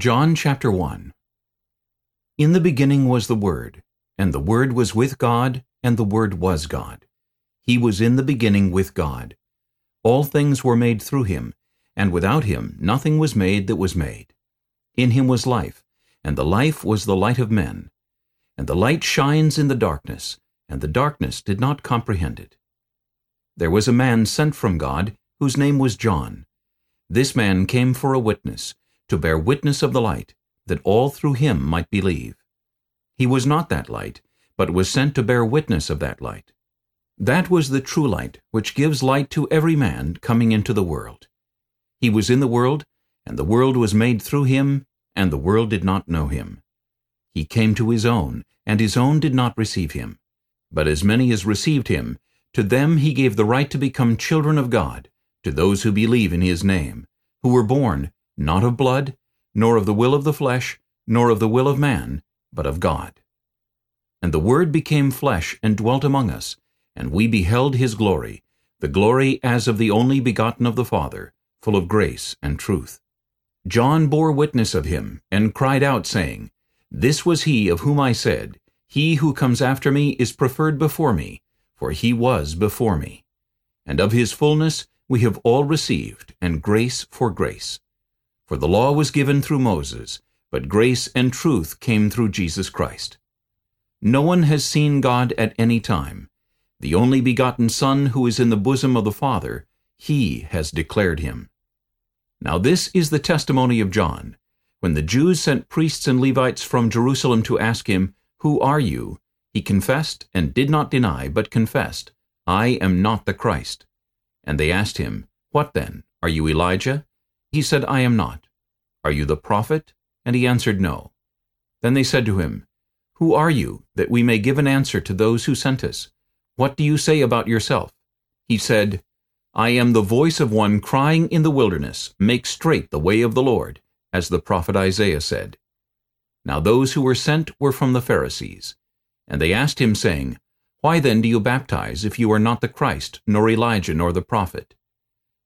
John chapter 1 In the beginning was the Word, and the Word was with God, and the Word was God. He was in the beginning with God. All things were made through him, and without him nothing was made that was made. In him was life, and the life was the light of men. And the light shines in the darkness, and the darkness did not comprehend it. There was a man sent from God, whose name was John. This man came for a witness, to bear witness of the light, that all through him might believe. He was not that light, but was sent to bear witness of that light. That was the true light, which gives light to every man coming into the world. He was in the world, and the world was made through him, and the world did not know him. He came to his own, and his own did not receive him. But as many as received him, to them he gave the right to become children of God, to those who believe in his name, who were born not of blood, nor of the will of the flesh, nor of the will of man, but of God. And the Word became flesh and dwelt among us, and we beheld his glory, the glory as of the only begotten of the Father, full of grace and truth. John bore witness of him, and cried out, saying, This was he of whom I said, He who comes after me is preferred before me, for he was before me. And of his fullness we have all received, and grace for grace. For the law was given through Moses, but grace and truth came through Jesus Christ. No one has seen God at any time. The only begotten Son who is in the bosom of the Father, he has declared him. Now this is the testimony of John. When the Jews sent priests and Levites from Jerusalem to ask him, Who are you? He confessed and did not deny, but confessed, I am not the Christ. And they asked him, What then? Are you Elijah? He said, I am not. Are you the prophet? And he answered, No. Then they said to him, Who are you, that we may give an answer to those who sent us? What do you say about yourself? He said, I am the voice of one crying in the wilderness, Make straight the way of the Lord, as the prophet Isaiah said. Now those who were sent were from the Pharisees. And they asked him, saying, Why then do you baptize, if you are not the Christ, nor Elijah, nor the prophet?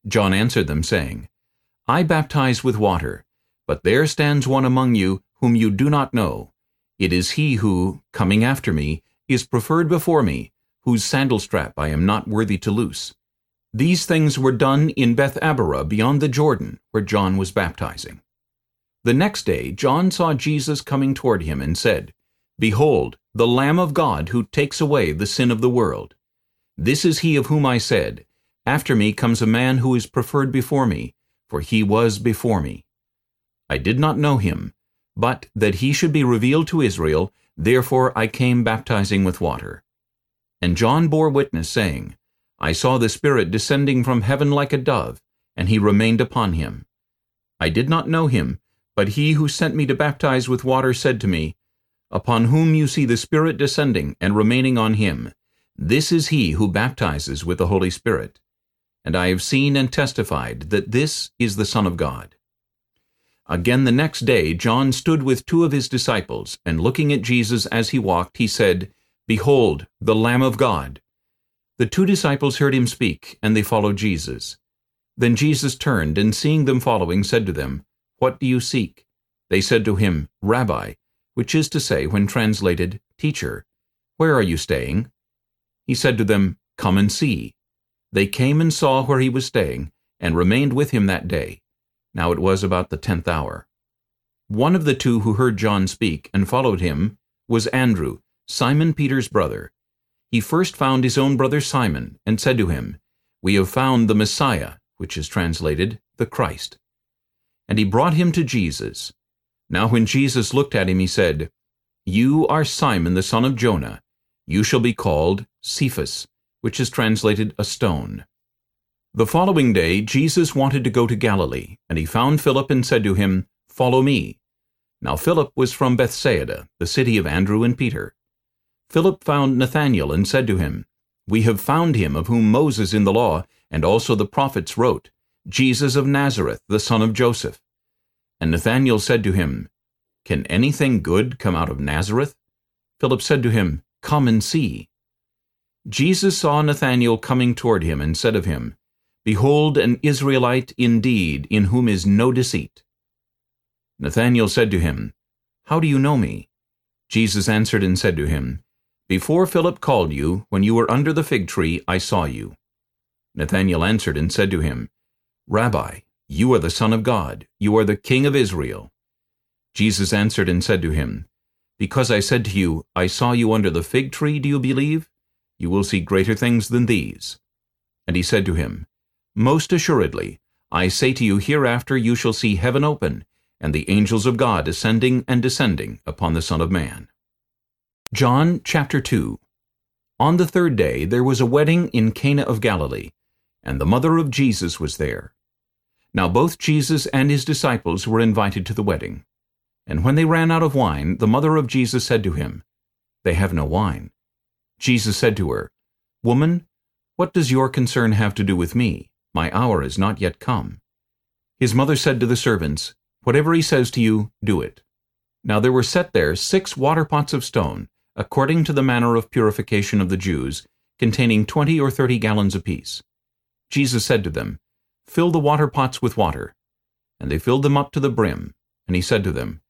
John answered them, saying, I baptize with water, but there stands one among you whom you do not know. It is he who, coming after me, is preferred before me, whose sandal strap I am not worthy to loose. These things were done in Bethabara beyond the Jordan, where John was baptizing. The next day John saw Jesus coming toward him and said, Behold, the Lamb of God who takes away the sin of the world. This is he of whom I said, After me comes a man who is preferred before me, for he was before me. I did not know him, but that he should be revealed to Israel, therefore I came baptizing with water. And John bore witness, saying, I saw the Spirit descending from heaven like a dove, and he remained upon him. I did not know him, but he who sent me to baptize with water said to me, Upon whom you see the Spirit descending and remaining on him, this is he who baptizes with the Holy Spirit and I have seen and testified that this is the Son of God. Again the next day John stood with two of his disciples, and looking at Jesus as he walked, he said, Behold, the Lamb of God. The two disciples heard him speak, and they followed Jesus. Then Jesus turned, and seeing them following, said to them, What do you seek? They said to him, Rabbi, which is to say, when translated, Teacher, where are you staying? He said to them, Come and see. They came and saw where he was staying, and remained with him that day. Now it was about the tenth hour. One of the two who heard John speak and followed him was Andrew, Simon Peter's brother. He first found his own brother Simon, and said to him, We have found the Messiah, which is translated, the Christ. And he brought him to Jesus. Now when Jesus looked at him, he said, You are Simon the son of Jonah. You shall be called Cephas, which is translated a stone. The following day Jesus wanted to go to Galilee, and he found Philip and said to him, Follow me. Now Philip was from Bethsaida, the city of Andrew and Peter. Philip found Nathanael and said to him, We have found him of whom Moses in the law and also the prophets wrote, Jesus of Nazareth, the son of Joseph. And Nathanael said to him, Can anything good come out of Nazareth? Philip said to him, Come and see. Jesus saw Nathanael coming toward him, and said of him, Behold an Israelite indeed, in whom is no deceit. Nathanael said to him, How do you know me? Jesus answered and said to him, Before Philip called you, when you were under the fig tree, I saw you. Nathanael answered and said to him, Rabbi, you are the Son of God, you are the King of Israel. Jesus answered and said to him, Because I said to you, I saw you under the fig tree, do you believe? You will see greater things than these. And he said to him, Most assuredly, I say to you, hereafter you shall see heaven open, and the angels of God ascending and descending upon the Son of Man. John chapter 2 On the third day there was a wedding in Cana of Galilee, and the mother of Jesus was there. Now both Jesus and his disciples were invited to the wedding. And when they ran out of wine, the mother of Jesus said to him, They have no wine. Jesus said to her, Woman, what does your concern have to do with me? My hour is not yet come. His mother said to the servants, Whatever he says to you, do it. Now there were set there six water pots of stone, according to the manner of purification of the Jews, containing twenty or thirty gallons apiece. Jesus said to them, Fill the water pots with water. And they filled them up to the brim. And he said to them,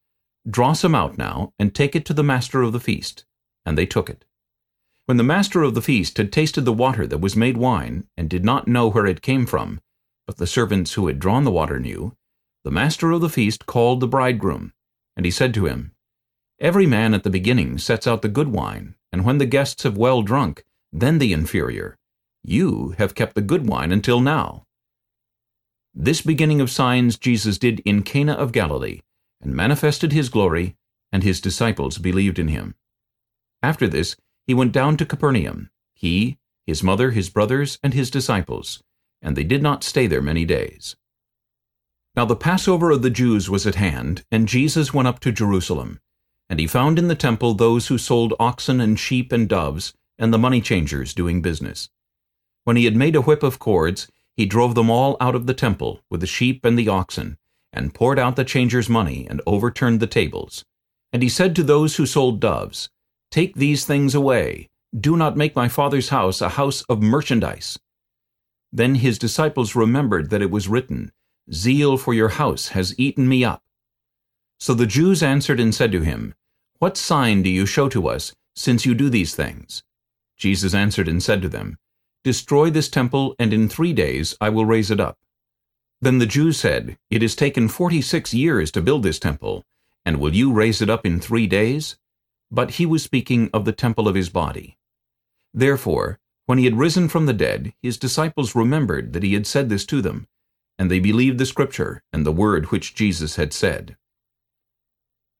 Draw some out now, and take it to the master of the feast. And they took it. When the master of the feast had tasted the water that was made wine, and did not know where it came from, but the servants who had drawn the water knew, the master of the feast called the bridegroom, and he said to him, Every man at the beginning sets out the good wine, and when the guests have well drunk, then the inferior. You have kept the good wine until now. This beginning of signs Jesus did in Cana of Galilee, and manifested his glory, and his disciples believed in him. After this, he went down to Capernaum, he, his mother, his brothers, and his disciples, and they did not stay there many days. Now the Passover of the Jews was at hand, and Jesus went up to Jerusalem. And he found in the temple those who sold oxen and sheep and doves, and the money changers doing business. When he had made a whip of cords, he drove them all out of the temple, with the sheep and the oxen, and poured out the changers' money, and overturned the tables. And he said to those who sold doves, Take these things away. Do not make my father's house a house of merchandise. Then his disciples remembered that it was written, Zeal for your house has eaten me up. So the Jews answered and said to him, What sign do you show to us, since you do these things? Jesus answered and said to them, Destroy this temple, and in three days I will raise it up. Then the Jews said, It has taken forty-six years to build this temple, and will you raise it up in three days? But he was speaking of the temple of his body. Therefore, when he had risen from the dead, his disciples remembered that he had said this to them, and they believed the scripture and the word which Jesus had said.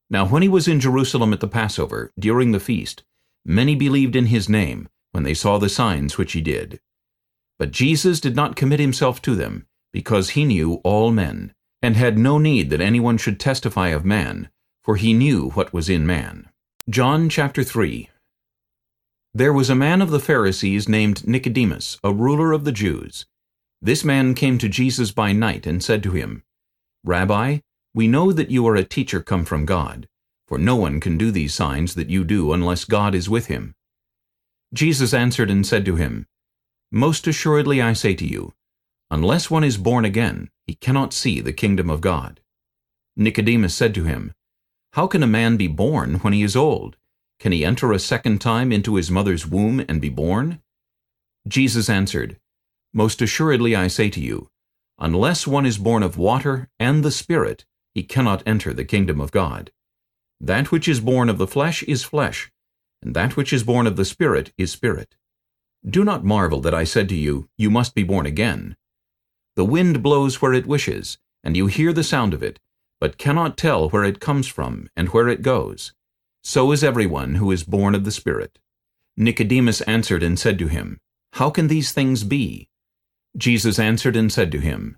Now when he was in Jerusalem at the Passover, during the feast, many believed in his name, when they saw the signs which he did. But Jesus did not commit himself to them, because he knew all men, and had no need that anyone should testify of man, for he knew what was in man. John chapter 3 There was a man of the Pharisees named Nicodemus, a ruler of the Jews. This man came to Jesus by night and said to him, Rabbi, we know that you are a teacher come from God, for no one can do these signs that you do unless God is with him. Jesus answered and said to him, Most assuredly I say to you, Unless one is born again, he cannot see the kingdom of God. Nicodemus said to him, How can a man be born when he is old? Can he enter a second time into his mother's womb and be born? Jesus answered, Most assuredly I say to you, Unless one is born of water and the Spirit, he cannot enter the kingdom of God. That which is born of the flesh is flesh, and that which is born of the Spirit is spirit. Do not marvel that I said to you, You must be born again. The wind blows where it wishes, and you hear the sound of it, but cannot tell where it comes from and where it goes. So is everyone who is born of the Spirit. Nicodemus answered and said to him, How can these things be? Jesus answered and said to him,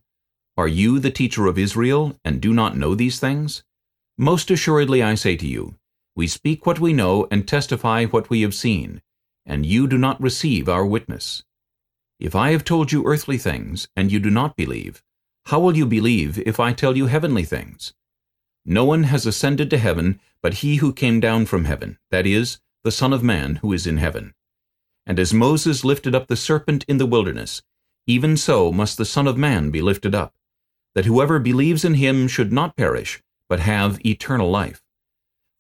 Are you the teacher of Israel, and do not know these things? Most assuredly I say to you, we speak what we know and testify what we have seen, and you do not receive our witness. If I have told you earthly things, and you do not believe, how will you believe if I tell you heavenly things? No one has ascended to heaven but he who came down from heaven, that is, the Son of Man who is in heaven. And as Moses lifted up the serpent in the wilderness, even so must the Son of Man be lifted up, that whoever believes in him should not perish, but have eternal life.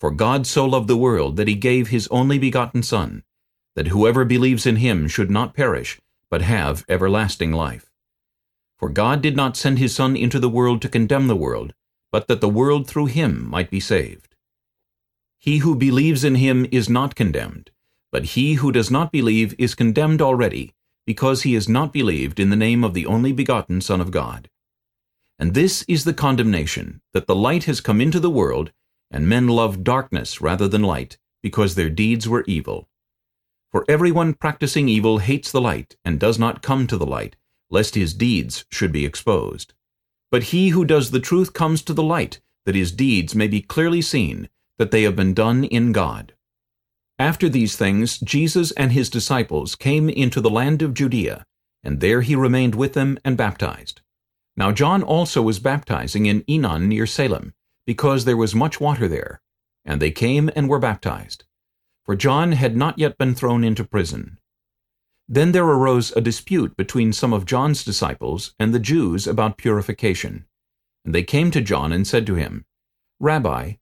For God so loved the world that he gave his only begotten Son, that whoever believes in him should not perish, but have everlasting life. For God did not send his Son into the world to condemn the world, but that the world through him might be saved. He who believes in him is not condemned, but he who does not believe is condemned already, because he has not believed in the name of the only begotten Son of God. And this is the condemnation, that the light has come into the world, and men love darkness rather than light, because their deeds were evil. For everyone practicing evil hates the light, and does not come to the light, lest his deeds should be exposed. But he who does the truth comes to the light, that his deeds may be clearly seen, that they have been done in God. After these things Jesus and his disciples came into the land of Judea, and there he remained with them and baptized. Now John also was baptizing in Aenon near Salim, because there was much water there. And they came and were baptized. For John had not yet been thrown into prison. Then there arose a dispute between some of John's disciples and the Jews about purification. And they came to John and said to him, Rabbi,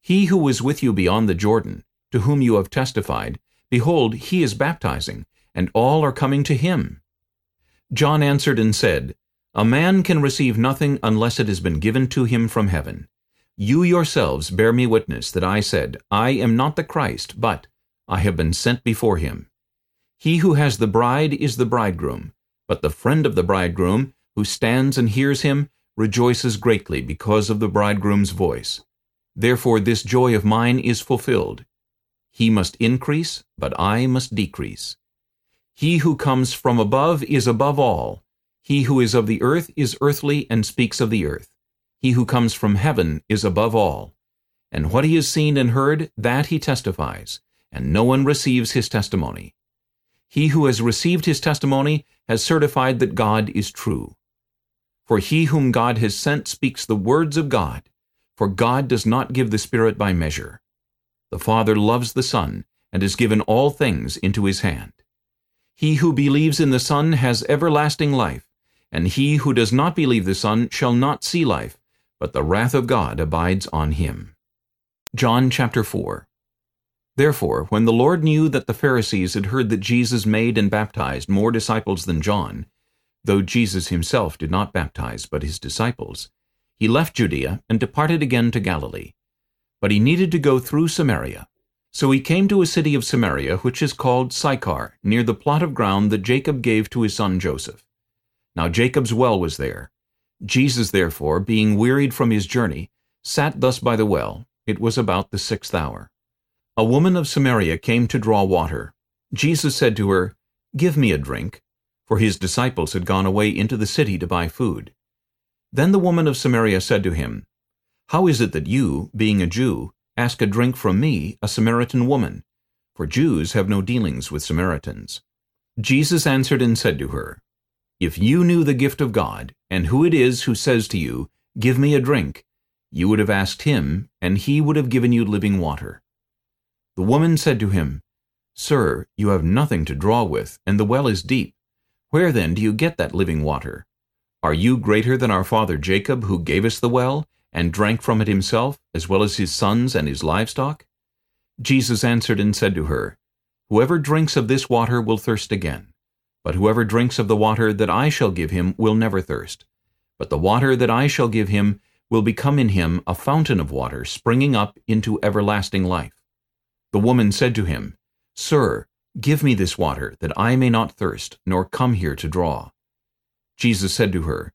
he who was with you beyond the Jordan, to whom you have testified, behold, he is baptizing, and all are coming to him. John answered and said, A man can receive nothing unless it has been given to him from heaven. You yourselves bear me witness that I said, I am not the Christ, but I have been sent before him. He who has the bride is the bridegroom, but the friend of the bridegroom, who stands and hears him, rejoices greatly because of the bridegroom's voice. Therefore this joy of mine is fulfilled. He must increase, but I must decrease. He who comes from above is above all. He who is of the earth is earthly and speaks of the earth. He who comes from heaven is above all. And what he has seen and heard, that he testifies, and no one receives his testimony. He who has received his testimony has certified that God is true. For he whom God has sent speaks the words of God, for God does not give the Spirit by measure. The Father loves the Son, and has given all things into his hand. He who believes in the Son has everlasting life, and he who does not believe the Son shall not see life, but the wrath of God abides on him. John chapter 4 Therefore, when the Lord knew that the Pharisees had heard that Jesus made and baptized more disciples than John, though Jesus himself did not baptize but his disciples, he left Judea and departed again to Galilee. But he needed to go through Samaria. So he came to a city of Samaria which is called Sychar, near the plot of ground that Jacob gave to his son Joseph. Now Jacob's well was there. Jesus therefore, being wearied from his journey, sat thus by the well. It was about the sixth hour. A woman of Samaria came to draw water. Jesus said to her, Give me a drink, for his disciples had gone away into the city to buy food. Then the woman of Samaria said to him, How is it that you, being a Jew, ask a drink from me, a Samaritan woman? For Jews have no dealings with Samaritans. Jesus answered and said to her, If you knew the gift of God, and who it is who says to you, Give me a drink, you would have asked him, and he would have given you living water. The woman said to him, Sir, you have nothing to draw with, and the well is deep. Where then do you get that living water? Are you greater than our father Jacob, who gave us the well, and drank from it himself, as well as his sons and his livestock? Jesus answered and said to her, Whoever drinks of this water will thirst again. But whoever drinks of the water that I shall give him will never thirst. But the water that I shall give him will become in him a fountain of water springing up into everlasting life. The woman said to him, Sir, give me this water, that I may not thirst, nor come here to draw. Jesus said to her,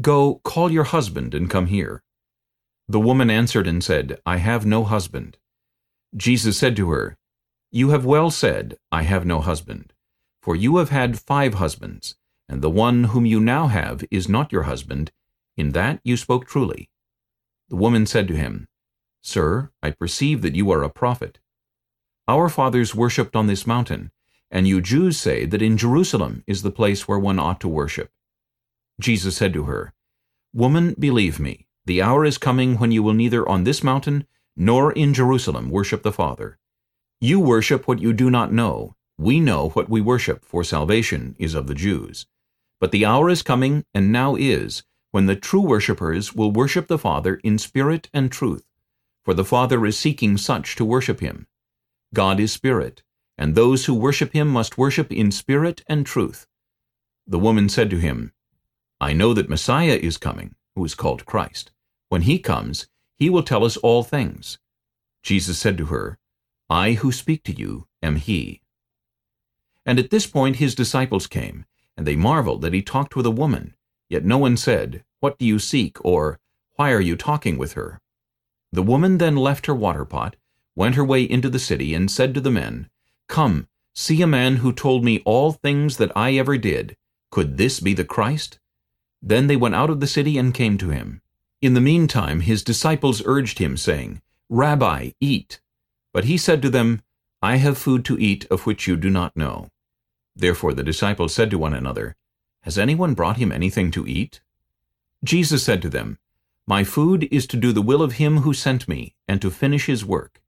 Go, call your husband and come here. The woman answered and said, I have no husband. Jesus said to her, You have well said, I have no husband. For you have had five husbands, and the one whom you now have is not your husband. In that you spoke truly. The woman said to him, Sir, I perceive that you are a prophet. Our fathers worshipped on this mountain, and you Jews say that in Jerusalem is the place where one ought to worship. Jesus said to her, Woman, believe me, the hour is coming when you will neither on this mountain nor in Jerusalem worship the Father. You worship what you do not know. We know what we worship, for salvation is of the Jews. But the hour is coming, and now is, when the true worshippers will worship the Father in spirit and truth, for the Father is seeking such to worship him. God is spirit, and those who worship him must worship in spirit and truth. The woman said to him, I know that Messiah is coming, who is called Christ. When he comes, he will tell us all things. Jesus said to her, I who speak to you am he. And at this point his disciples came, and they marveled that he talked with a woman. Yet no one said, What do you seek? or Why are you talking with her? The woman then left her water pot, went her way into the city, and said to the men, Come, see a man who told me all things that I ever did. Could this be the Christ? Then they went out of the city and came to him. In the meantime his disciples urged him, saying, Rabbi, eat. But he said to them, I have food to eat of which you do not know. Therefore the disciples said to one another, Has anyone brought him anything to eat? Jesus said to them, My food is to do the will of him who sent me, and to finish his work.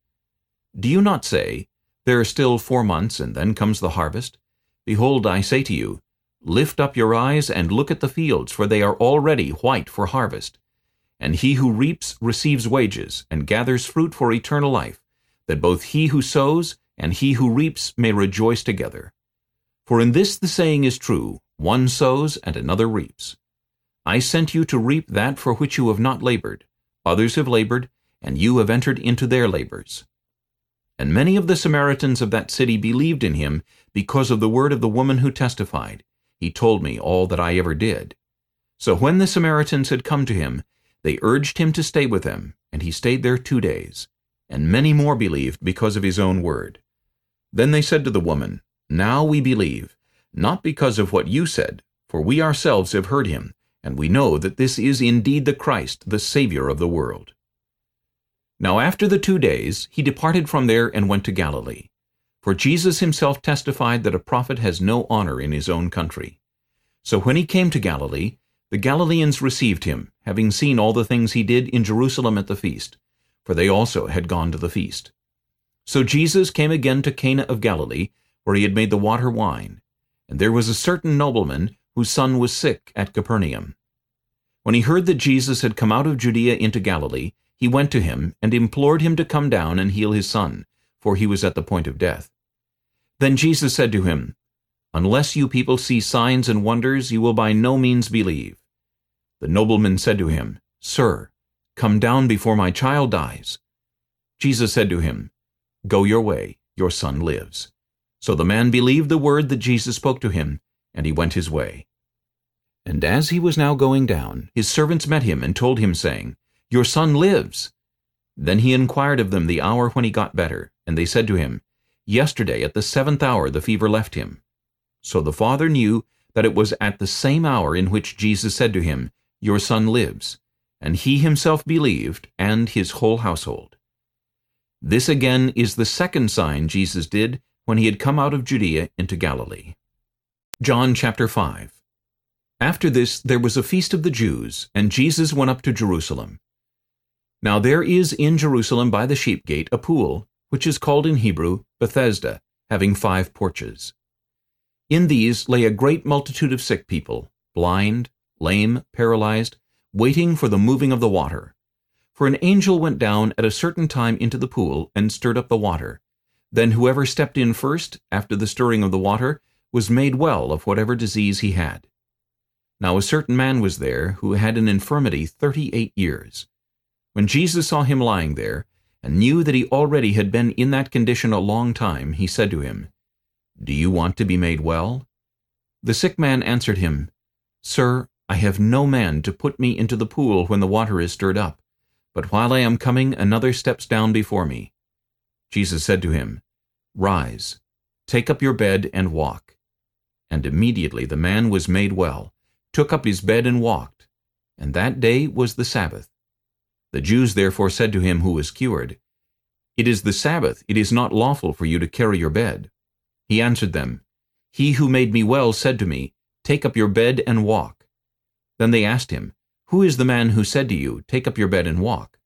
Do you not say, There are still four months, and then comes the harvest? Behold, I say to you, Lift up your eyes and look at the fields, for they are already white for harvest. And he who reaps receives wages, and gathers fruit for eternal life, that both he who sows and he who reaps may rejoice together. For in this the saying is true, one sows and another reaps. I sent you to reap that for which you have not labored. Others have labored, and you have entered into their labors. And many of the Samaritans of that city believed in him because of the word of the woman who testified, He told me all that I ever did. So when the Samaritans had come to him, they urged him to stay with them, and he stayed there two days. And many more believed because of his own word. Then they said to the woman, now we believe, not because of what you said, for we ourselves have heard him, and we know that this is indeed the Christ, the Savior of the world. Now after the two days, he departed from there and went to Galilee. For Jesus himself testified that a prophet has no honor in his own country. So when he came to Galilee, the Galileans received him, having seen all the things he did in Jerusalem at the feast, for they also had gone to the feast. So Jesus came again to Cana of Galilee, where he had made the water wine. And there was a certain nobleman whose son was sick at Capernaum. When he heard that Jesus had come out of Judea into Galilee, he went to him and implored him to come down and heal his son, for he was at the point of death. Then Jesus said to him, Unless you people see signs and wonders, you will by no means believe. The nobleman said to him, Sir, come down before my child dies. Jesus said to him, Go your way, your son lives. So the man believed the word that Jesus spoke to him, and he went his way. And as he was now going down, his servants met him and told him, saying, Your son lives. Then he inquired of them the hour when he got better, and they said to him, Yesterday at the seventh hour the fever left him. So the father knew that it was at the same hour in which Jesus said to him, Your son lives. And he himself believed, and his whole household. This again is the second sign Jesus did when he had come out of Judea into Galilee. John chapter 5 After this there was a feast of the Jews, and Jesus went up to Jerusalem. Now there is in Jerusalem by the sheep gate a pool, which is called in Hebrew Bethesda, having five porches. In these lay a great multitude of sick people, blind, lame, paralyzed, waiting for the moving of the water. For an angel went down at a certain time into the pool and stirred up the water. Then whoever stepped in first, after the stirring of the water, was made well of whatever disease he had. Now a certain man was there, who had an infirmity thirty-eight years. When Jesus saw him lying there, and knew that he already had been in that condition a long time, he said to him, Do you want to be made well? The sick man answered him, Sir, I have no man to put me into the pool when the water is stirred up, but while I am coming another steps down before me. Jesus said to him, Rise, take up your bed and walk. And immediately the man was made well, took up his bed and walked. And that day was the Sabbath. The Jews therefore said to him who was cured, It is the Sabbath, it is not lawful for you to carry your bed. He answered them, He who made me well said to me, Take up your bed and walk. Then they asked him, Who is the man who said to you, Take up your bed and walk?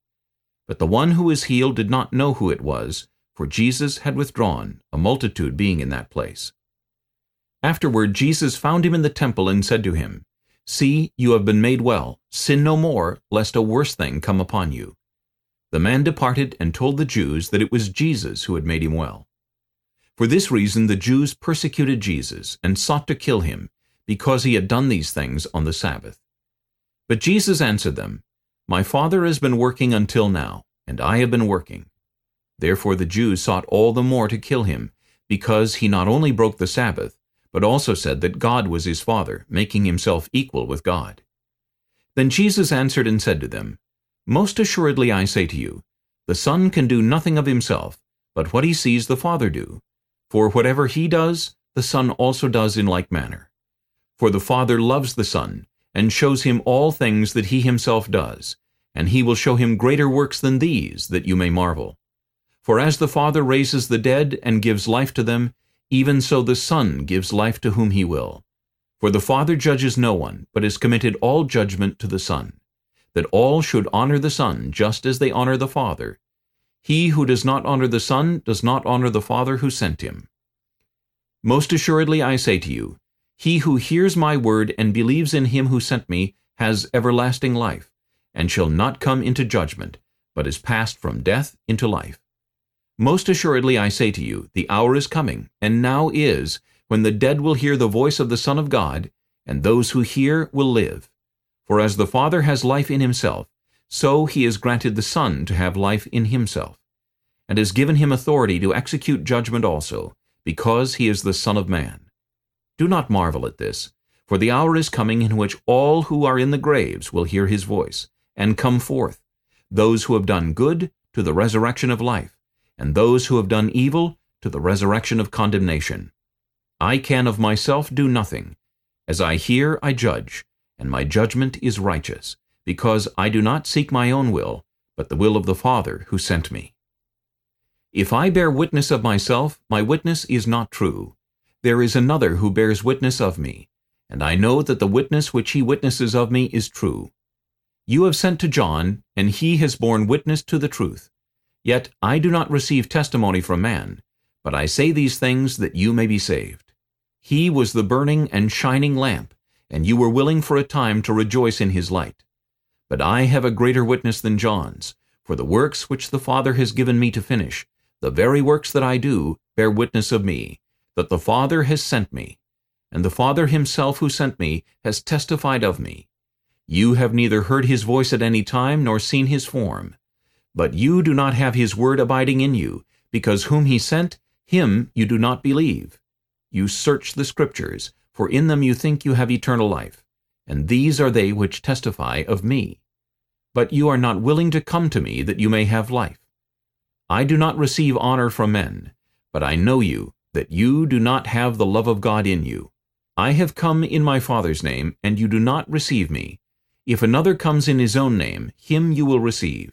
But the one who was healed did not know who it was, for Jesus had withdrawn, a multitude being in that place. Afterward Jesus found him in the temple and said to him, See, you have been made well. Sin no more, lest a worse thing come upon you. The man departed and told the Jews that it was Jesus who had made him well. For this reason the Jews persecuted Jesus and sought to kill him, because he had done these things on the Sabbath. But Jesus answered them, My Father has been working until now, and I have been working. Therefore the Jews sought all the more to kill him, because he not only broke the Sabbath, but also said that God was his Father, making himself equal with God. Then Jesus answered and said to them, Most assuredly I say to you, the Son can do nothing of himself, but what he sees the Father do. For whatever he does, the Son also does in like manner. For the Father loves the Son, and shows him all things that he himself does, and he will show him greater works than these, that you may marvel. For as the Father raises the dead and gives life to them, even so the Son gives life to whom he will. For the Father judges no one, but has committed all judgment to the Son, that all should honor the Son just as they honor the Father. He who does not honor the Son does not honor the Father who sent him. Most assuredly I say to you, he who hears my word and believes in him who sent me has everlasting life, and shall not come into judgment, but is passed from death into life. Most assuredly I say to you, the hour is coming, and now is, when the dead will hear the voice of the Son of God, and those who hear will live. For as the Father has life in himself, so he has granted the Son to have life in himself, and has given him authority to execute judgment also, because he is the Son of Man. Do not marvel at this, for the hour is coming in which all who are in the graves will hear his voice, and come forth, those who have done good to the resurrection of life, and those who have done evil to the resurrection of condemnation. I can of myself do nothing. As I hear, I judge, and my judgment is righteous, because I do not seek my own will, but the will of the Father who sent me. If I bear witness of myself, my witness is not true. There is another who bears witness of me, and I know that the witness which he witnesses of me is true. You have sent to John, and he has borne witness to the truth. Yet I do not receive testimony from man, but I say these things that you may be saved. He was the burning and shining lamp, and you were willing for a time to rejoice in his light. But I have a greater witness than John's, for the works which the Father has given me to finish, the very works that I do, bear witness of me, that the Father has sent me. And the Father himself who sent me has testified of me. You have neither heard his voice at any time nor seen his form. But you do not have his word abiding in you, because whom he sent, him you do not believe. You search the Scriptures, for in them you think you have eternal life, and these are they which testify of me. But you are not willing to come to me that you may have life. I do not receive honor from men, but I know you, that you do not have the love of God in you. I have come in my Father's name, and you do not receive me. If another comes in his own name, him you will receive.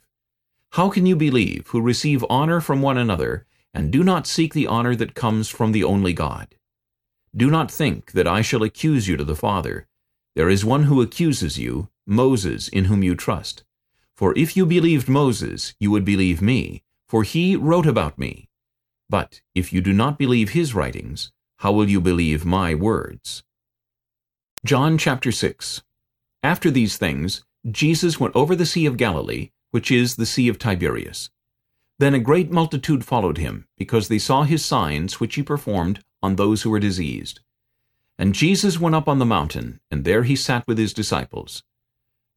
How can you believe, who receive honor from one another, and do not seek the honor that comes from the only God? Do not think that I shall accuse you to the Father. There is one who accuses you, Moses, in whom you trust. For if you believed Moses, you would believe me, for he wrote about me. But if you do not believe his writings, how will you believe my words? John chapter 6 After these things, Jesus went over the Sea of Galilee, which is the Sea of Tiberias. Then a great multitude followed him, because they saw his signs which he performed on those who were diseased. And Jesus went up on the mountain, and there he sat with his disciples.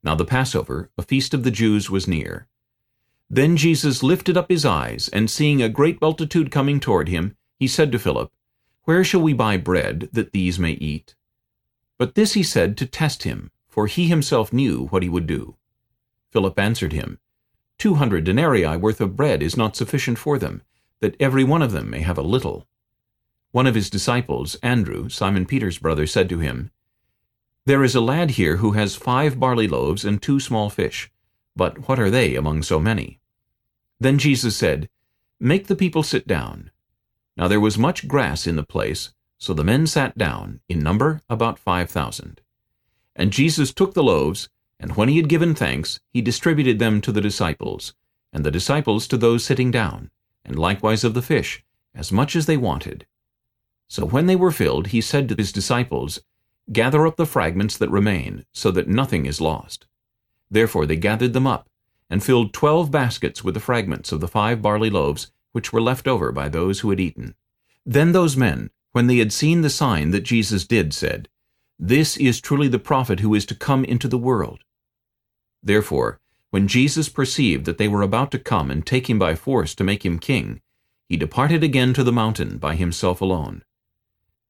Now the Passover, a feast of the Jews, was near. Then Jesus lifted up his eyes, and seeing a great multitude coming toward him, he said to Philip, Where shall we buy bread, that these may eat? But this he said to test him, for he himself knew what he would do. Philip answered him, Two hundred denarii worth of bread is not sufficient for them, that every one of them may have a little. One of his disciples, Andrew, Simon Peter's brother, said to him, There is a lad here who has five barley loaves and two small fish, but what are they among so many? Then Jesus said, Make the people sit down. Now there was much grass in the place, so the men sat down, in number about five thousand. And Jesus took the loaves, and when he had given thanks, he distributed them to the disciples, and the disciples to those sitting down, and likewise of the fish, as much as they wanted. So when they were filled, he said to his disciples, Gather up the fragments that remain, so that nothing is lost. Therefore they gathered them up, and filled twelve baskets with the fragments of the five barley loaves which were left over by those who had eaten. Then those men, when they had seen the sign that Jesus did, said, This is truly the prophet who is to come into the world. Therefore, when Jesus perceived that they were about to come and take him by force to make him king, he departed again to the mountain by himself alone.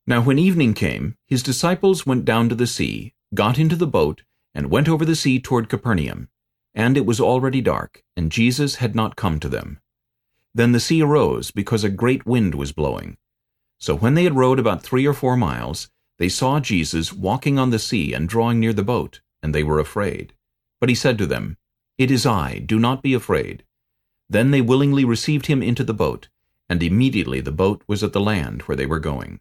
Now when evening came, his disciples went down to the sea, got into the boat, and went over the sea toward Capernaum. And it was already dark, and Jesus had not come to them. Then the sea arose, because a great wind was blowing. So when they had rowed about three or four miles, they saw Jesus walking on the sea and drawing near the boat, and they were afraid. But he said to them, It is I, do not be afraid. Then they willingly received him into the boat, and immediately the boat was at the land where they were going.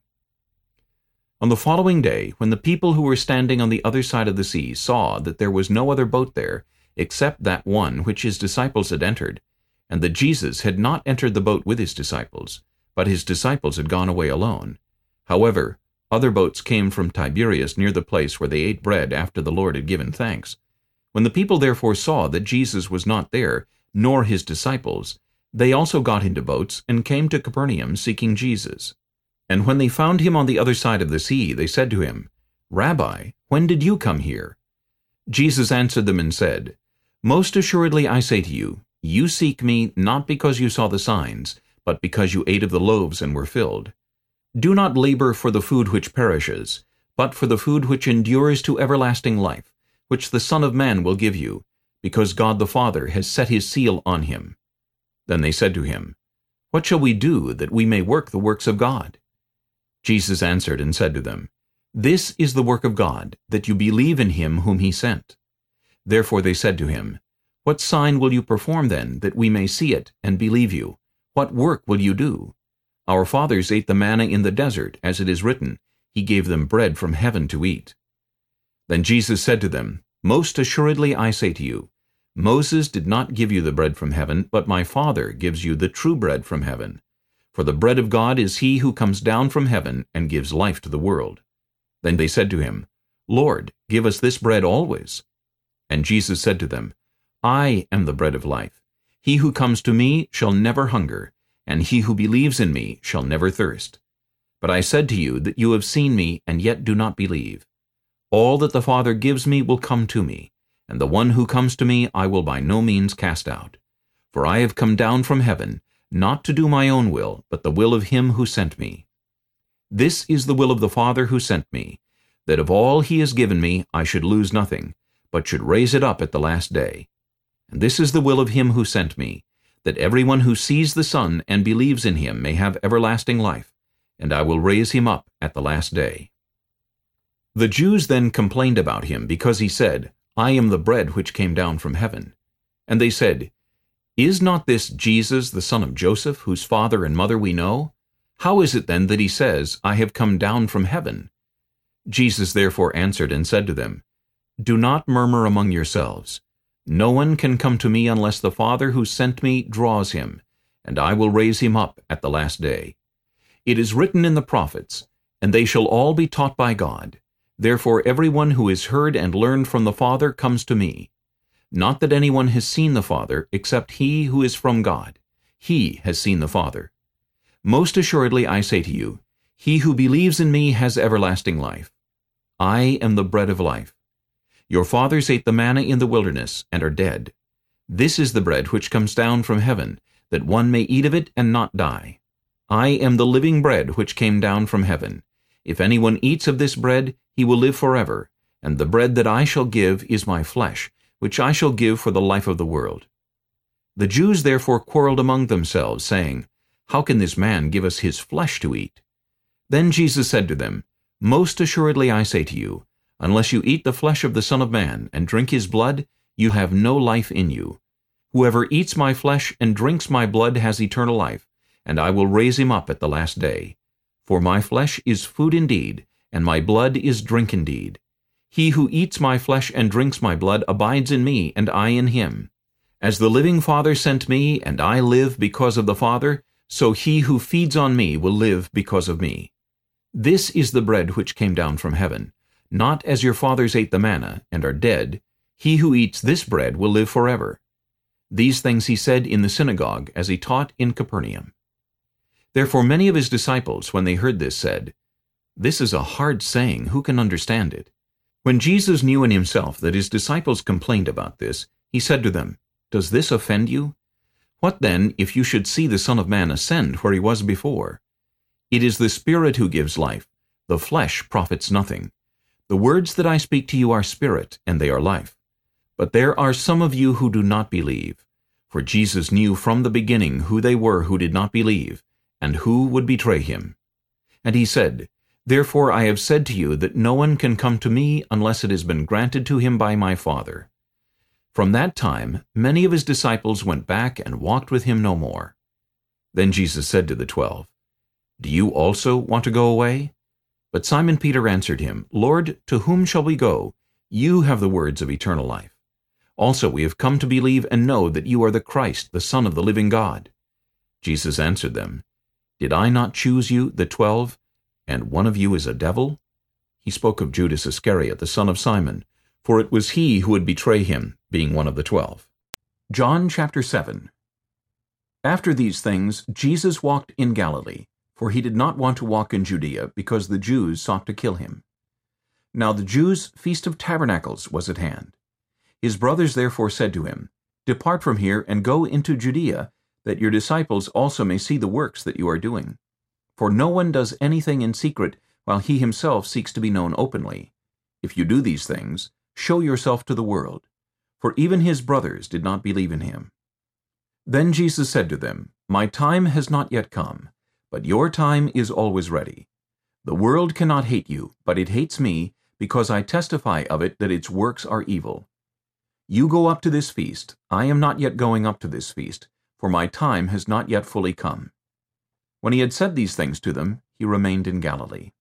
On the following day, when the people who were standing on the other side of the sea saw that there was no other boat there, except that one which his disciples had entered, and that Jesus had not entered the boat with his disciples, but his disciples had gone away alone. However, other boats came from Tiberias near the place where they ate bread after the Lord had given thanks. When the people therefore saw that Jesus was not there, nor his disciples, they also got into boats and came to Capernaum seeking Jesus. And when they found him on the other side of the sea, they said to him, Rabbi, when did you come here? Jesus answered them and said, Most assuredly I say to you, you seek me not because you saw the signs, but because you ate of the loaves and were filled. Do not labor for the food which perishes, but for the food which endures to everlasting life, which the Son of Man will give you, because God the Father has set his seal on him. Then they said to him, What shall we do that we may work the works of God? Jesus answered and said to them, This is the work of God, that you believe in him whom he sent. Therefore they said to him, What sign will you perform then, that we may see it, and believe you? What work will you do? Our fathers ate the manna in the desert, as it is written, He gave them bread from heaven to eat. Then Jesus said to them, Most assuredly I say to you, Moses did not give you the bread from heaven, but my Father gives you the true bread from heaven. For the bread of God is he who comes down from heaven and gives life to the world. Then they said to him, Lord, give us this bread always. And Jesus said to them, I am the bread of life. He who comes to me shall never hunger, and he who believes in me shall never thirst. But I said to you that you have seen me, and yet do not believe. All that the Father gives me will come to me, and the one who comes to me I will by no means cast out. For I have come down from heaven, not to do my own will, but the will of him who sent me. This is the will of the Father who sent me, that of all he has given me I should lose nothing, but should raise it up at the last day. And this is the will of him who sent me, that everyone who sees the Son and believes in him may have everlasting life, and I will raise him up at the last day. The Jews then complained about him, because he said, I am the bread which came down from heaven. And they said, is not this Jesus, the son of Joseph, whose father and mother we know? How is it then that he says, I have come down from heaven? Jesus therefore answered and said to them, Do not murmur among yourselves. No one can come to me unless the Father who sent me draws him, and I will raise him up at the last day. It is written in the prophets, And they shall all be taught by God. Therefore every one who has heard and learned from the Father comes to me. Not that anyone has seen the Father, except he who is from God. He has seen the Father. Most assuredly I say to you, he who believes in me has everlasting life. I am the bread of life. Your fathers ate the manna in the wilderness, and are dead. This is the bread which comes down from heaven, that one may eat of it and not die. I am the living bread which came down from heaven. If anyone eats of this bread, he will live forever, and the bread that I shall give is my flesh, which I shall give for the life of the world. The Jews therefore quarreled among themselves, saying, How can this man give us his flesh to eat? Then Jesus said to them, Most assuredly I say to you, unless you eat the flesh of the Son of Man and drink his blood, you have no life in you. Whoever eats my flesh and drinks my blood has eternal life, and I will raise him up at the last day. For my flesh is food indeed, and my blood is drink indeed. He who eats my flesh and drinks my blood abides in me, and I in him. As the living Father sent me, and I live because of the Father, so he who feeds on me will live because of me. This is the bread which came down from heaven, Not as your fathers ate the manna, and are dead, he who eats this bread will live forever. These things he said in the synagogue, as he taught in Capernaum. Therefore many of his disciples, when they heard this, said, This is a hard saying, who can understand it? When Jesus knew in himself that his disciples complained about this, he said to them, Does this offend you? What then if you should see the Son of Man ascend where he was before? It is the Spirit who gives life, the flesh profits nothing. The words that I speak to you are spirit, and they are life. But there are some of you who do not believe. For Jesus knew from the beginning who they were who did not believe, and who would betray him. And he said, Therefore I have said to you that no one can come to me unless it has been granted to him by my Father. From that time many of his disciples went back and walked with him no more. Then Jesus said to the twelve, Do you also want to go away? But Simon Peter answered him, Lord, to whom shall we go? You have the words of eternal life. Also we have come to believe and know that you are the Christ, the Son of the living God. Jesus answered them, did I not choose you, the twelve, and one of you is a devil? He spoke of Judas Iscariot, the son of Simon, for it was he who would betray him, being one of the twelve. John chapter 7 After these things Jesus walked in Galilee, for he did not want to walk in Judea, because the Jews sought to kill him. Now the Jews' feast of tabernacles was at hand. His brothers therefore said to him, Depart from here, and go into Judea, that your disciples also may see the works that you are doing. For no one does anything in secret while he himself seeks to be known openly. If you do these things, show yourself to the world. For even his brothers did not believe in him. Then Jesus said to them, My time has not yet come, but your time is always ready. The world cannot hate you, but it hates me, because I testify of it that its works are evil. You go up to this feast, I am not yet going up to this feast, for my time has not yet fully come. When he had said these things to them, he remained in Galilee.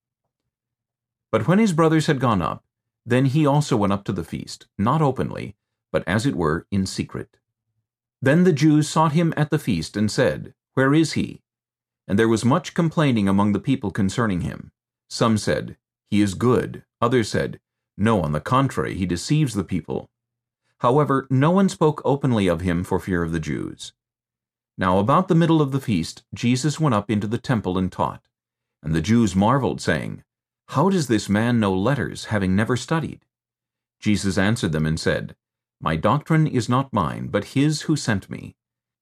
But when his brothers had gone up, then he also went up to the feast, not openly, but as it were in secret. Then the Jews sought him at the feast, and said, Where is he? And there was much complaining among the people concerning him. Some said, He is good. Others said, No, on the contrary, he deceives the people. However, no one spoke openly of him for fear of the Jews. Now about the middle of the feast Jesus went up into the temple and taught. And the Jews marveled, saying, How does this man know letters, having never studied? Jesus answered them and said, My doctrine is not mine, but his who sent me.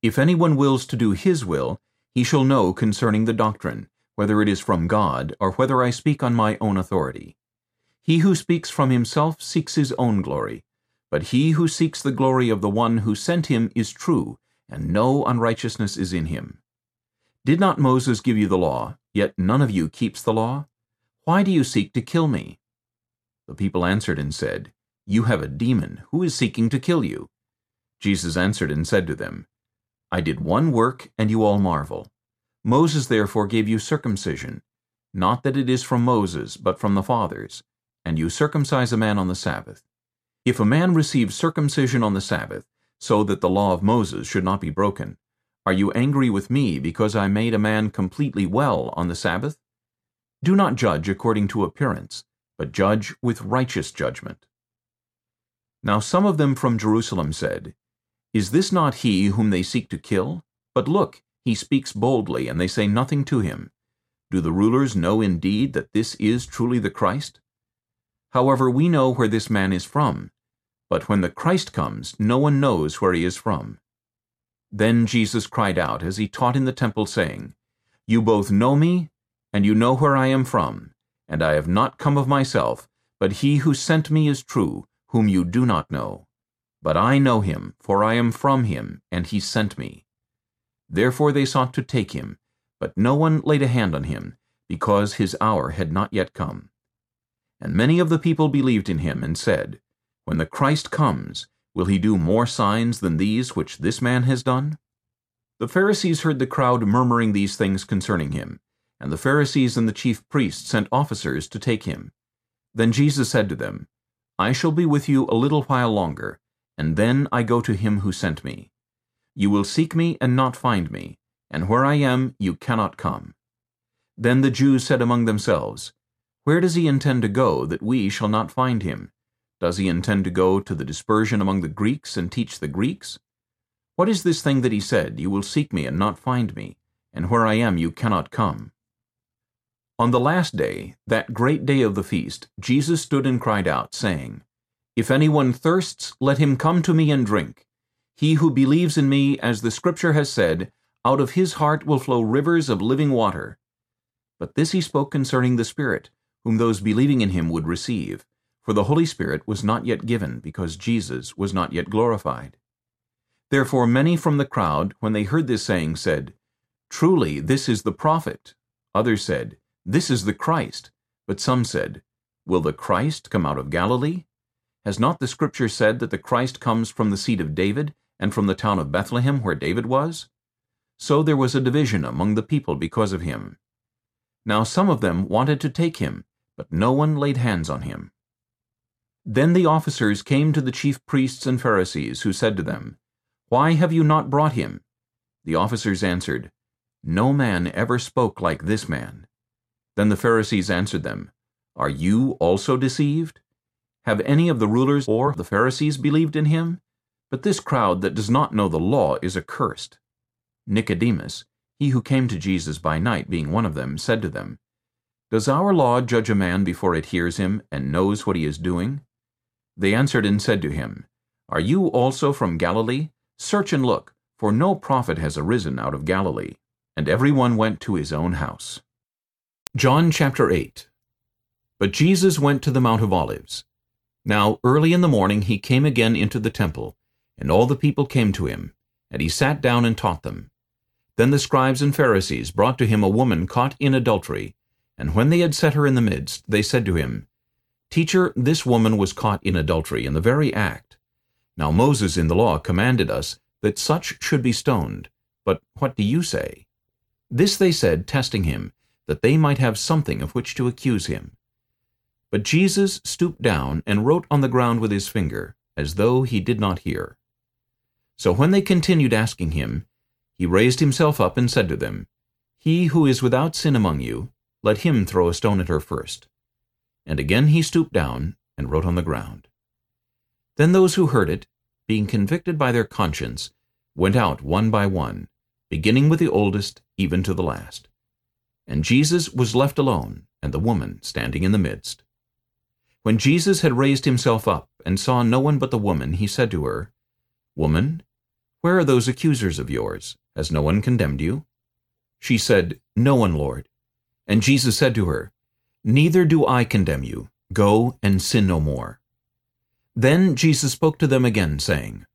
If anyone wills to do his will, he shall know concerning the doctrine, whether it is from God, or whether I speak on my own authority. He who speaks from himself seeks his own glory, but he who seeks the glory of the one who sent him is true, and no unrighteousness is in him. Did not Moses give you the law, yet none of you keeps the law? Why do you seek to kill me? The people answered and said, You have a demon. Who is seeking to kill you? Jesus answered and said to them, I did one work, and you all marvel. Moses therefore gave you circumcision, not that it is from Moses, but from the fathers, and you circumcise a man on the Sabbath. If a man receives circumcision on the Sabbath, so that the law of Moses should not be broken. Are you angry with me because I made a man completely well on the Sabbath? Do not judge according to appearance, but judge with righteous judgment. Now some of them from Jerusalem said, Is this not he whom they seek to kill? But look, he speaks boldly, and they say nothing to him. Do the rulers know indeed that this is truly the Christ? However, we know where this man is from, but when the Christ comes, no one knows where he is from. Then Jesus cried out as he taught in the temple, saying, You both know me, and you know where I am from, and I have not come of myself, but he who sent me is true, whom you do not know. But I know him, for I am from him, and he sent me. Therefore they sought to take him, but no one laid a hand on him, because his hour had not yet come. And many of the people believed in him, and said, when the Christ comes, will he do more signs than these which this man has done? The Pharisees heard the crowd murmuring these things concerning him, and the Pharisees and the chief priests sent officers to take him. Then Jesus said to them, I shall be with you a little while longer, and then I go to him who sent me. You will seek me and not find me, and where I am you cannot come. Then the Jews said among themselves, Where does he intend to go, that we shall not find him? Does he intend to go to the dispersion among the Greeks and teach the Greeks? What is this thing that he said, You will seek me and not find me, and where I am you cannot come? On the last day, that great day of the feast, Jesus stood and cried out, saying, If anyone thirsts, let him come to me and drink. He who believes in me, as the Scripture has said, out of his heart will flow rivers of living water. But this he spoke concerning the Spirit, whom those believing in him would receive, for the Holy Spirit was not yet given, because Jesus was not yet glorified. Therefore many from the crowd, when they heard this saying, said, Truly this is the prophet. Others said, This is the Christ. But some said, Will the Christ come out of Galilee? Has not the Scripture said that the Christ comes from the seed of David, and from the town of Bethlehem where David was? So there was a division among the people because of him. Now some of them wanted to take him, but no one laid hands on him. Then the officers came to the chief priests and Pharisees, who said to them, Why have you not brought him? The officers answered, No man ever spoke like this man. Then the Pharisees answered them, Are you also deceived? Have any of the rulers or the Pharisees believed in him? But this crowd that does not know the law is accursed. Nicodemus, he who came to Jesus by night, being one of them, said to them, does our law judge a man before it hears him, and knows what he is doing? They answered and said to him, Are you also from Galilee? Search and look, for no prophet has arisen out of Galilee. And every one went to his own house. John chapter 8 But Jesus went to the Mount of Olives. Now early in the morning he came again into the temple, and all the people came to him, and he sat down and taught them. Then the scribes and Pharisees brought to him a woman caught in adultery, and when they had set her in the midst, they said to him, Teacher, this woman was caught in adultery in the very act. Now Moses in the law commanded us that such should be stoned. But what do you say? This they said, testing him, that they might have something of which to accuse him. But Jesus stooped down and wrote on the ground with his finger, as though he did not hear. So when they continued asking him, he raised himself up and said to them, He who is without sin among you, let him throw a stone at her first. And again he stooped down and wrote on the ground. Then those who heard it, being convicted by their conscience, went out one by one, beginning with the oldest even to the last. And Jesus was left alone, and the woman standing in the midst. When Jesus had raised himself up, and saw no one but the woman, he said to her, Woman, where are those accusers of yours? Has no one condemned you? She said, No one, Lord. And Jesus said to her, Neither do I condemn you. Go and sin no more. Then Jesus spoke to them again, saying,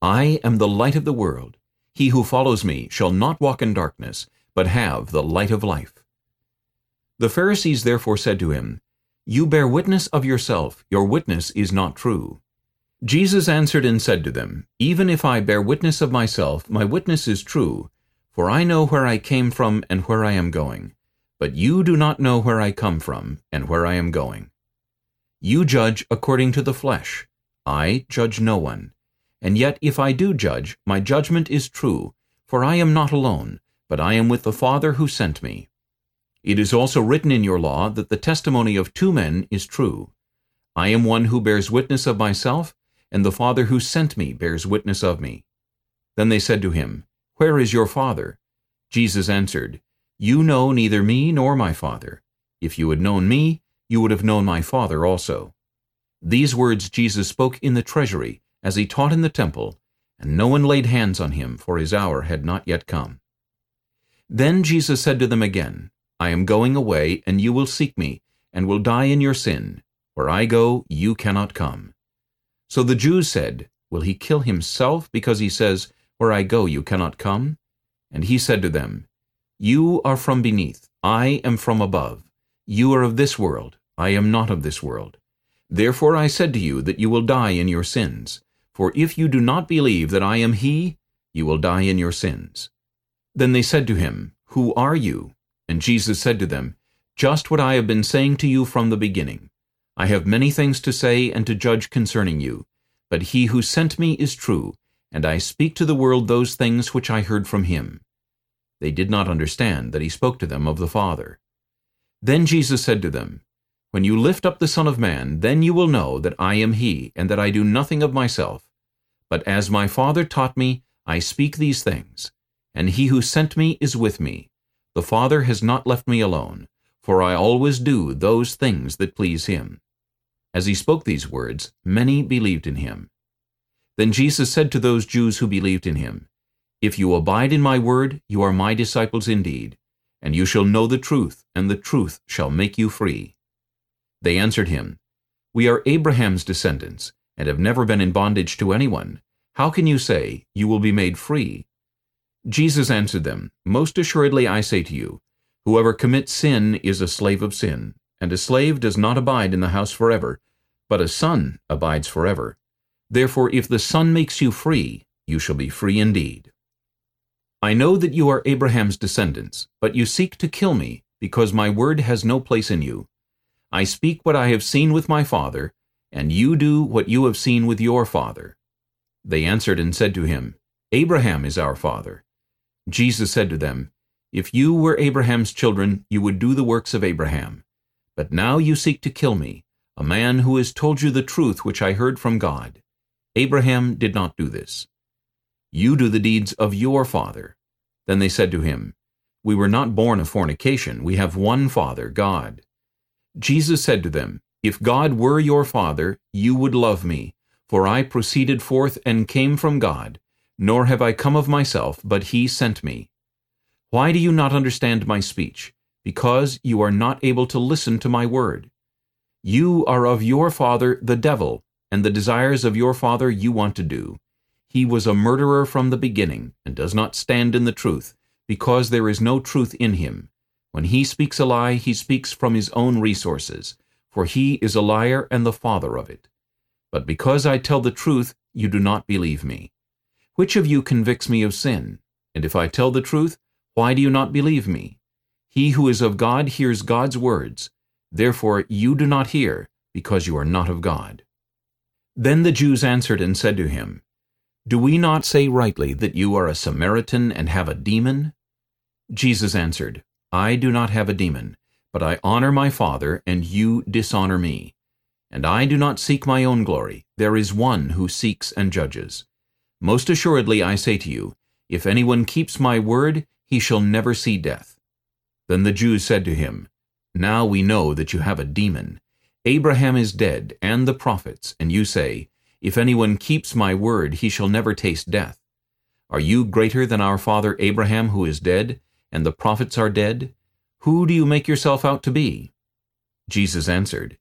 I am the light of the world. He who follows me shall not walk in darkness, but have the light of life. The Pharisees therefore said to him, You bear witness of yourself, your witness is not true. Jesus answered and said to them, Even if I bear witness of myself, my witness is true, for I know where I came from and where I am going. But you do not know where I come from and where I am going. You judge according to the flesh. I judge no one. And yet if I do judge, my judgment is true, for I am not alone, but I am with the Father who sent me. It is also written in your law that the testimony of two men is true. I am one who bears witness of myself, and the Father who sent me bears witness of me. Then they said to him, Where is your Father? Jesus answered, you know neither me nor my Father. If you had known me, you would have known my Father also. These words Jesus spoke in the treasury, as he taught in the temple, and no one laid hands on him, for his hour had not yet come. Then Jesus said to them again, I am going away, and you will seek me, and will die in your sin. Where I go, you cannot come. So the Jews said, Will he kill himself, because he says, Where I go, you cannot come? And he said to them, you are from beneath, I am from above. You are of this world, I am not of this world. Therefore I said to you that you will die in your sins. For if you do not believe that I am he, you will die in your sins. Then they said to him, Who are you? And Jesus said to them, Just what I have been saying to you from the beginning. I have many things to say and to judge concerning you. But he who sent me is true, and I speak to the world those things which I heard from him. They did not understand that he spoke to them of the Father. Then Jesus said to them, When you lift up the Son of Man, then you will know that I am he, and that I do nothing of myself. But as my Father taught me, I speak these things. And he who sent me is with me. The Father has not left me alone, for I always do those things that please him. As he spoke these words, many believed in him. Then Jesus said to those Jews who believed in him, If you abide in my word, you are my disciples indeed, and you shall know the truth, and the truth shall make you free. They answered him, We are Abraham's descendants, and have never been in bondage to anyone. How can you say, You will be made free? Jesus answered them, Most assuredly I say to you, Whoever commits sin is a slave of sin, and a slave does not abide in the house forever, but a son abides forever. Therefore if the Son makes you free, you shall be free indeed. I know that you are Abraham's descendants, but you seek to kill me, because my word has no place in you. I speak what I have seen with my father, and you do what you have seen with your father. They answered and said to him, Abraham is our father. Jesus said to them, If you were Abraham's children, you would do the works of Abraham. But now you seek to kill me, a man who has told you the truth which I heard from God. Abraham did not do this. You do the deeds of your father. Then they said to him, We were not born of fornication, we have one Father, God. Jesus said to them, If God were your Father, you would love me, for I proceeded forth and came from God, nor have I come of myself, but he sent me. Why do you not understand my speech? Because you are not able to listen to my word. You are of your father the devil, and the desires of your father you want to do. He was a murderer from the beginning, and does not stand in the truth, because there is no truth in him. When he speaks a lie, he speaks from his own resources, for he is a liar and the father of it. But because I tell the truth, you do not believe me. Which of you convicts me of sin? And if I tell the truth, why do you not believe me? He who is of God hears God's words. Therefore you do not hear, because you are not of God. Then the Jews answered and said to him, Do we not say rightly that you are a Samaritan and have a demon? Jesus answered, I do not have a demon, but I honor my Father, and you dishonor me. And I do not seek my own glory. There is one who seeks and judges. Most assuredly I say to you, if anyone keeps my word, he shall never see death. Then the Jews said to him, Now we know that you have a demon. Abraham is dead, and the prophets, and you say, If anyone keeps my word, he shall never taste death. Are you greater than our father Abraham who is dead, and the prophets are dead? Who do you make yourself out to be? Jesus answered,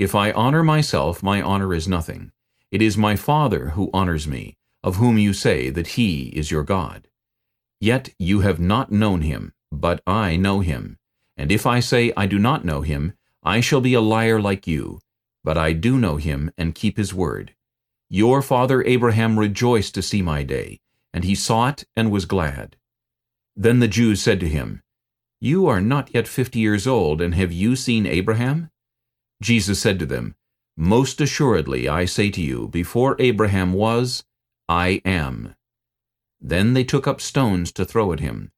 if I honor myself, my honor is nothing. It is my Father who honors me, of whom you say that he is your God. Yet you have not known him, but I know him. And if I say I do not know him, I shall be a liar like you. But I do know him and keep his word. Your father Abraham rejoiced to see my day, and he saw it and was glad. Then the Jews said to him, You are not yet fifty years old, and have you seen Abraham? Jesus said to them, Most assuredly I say to you, before Abraham was, I am. Then they took up stones to throw at him.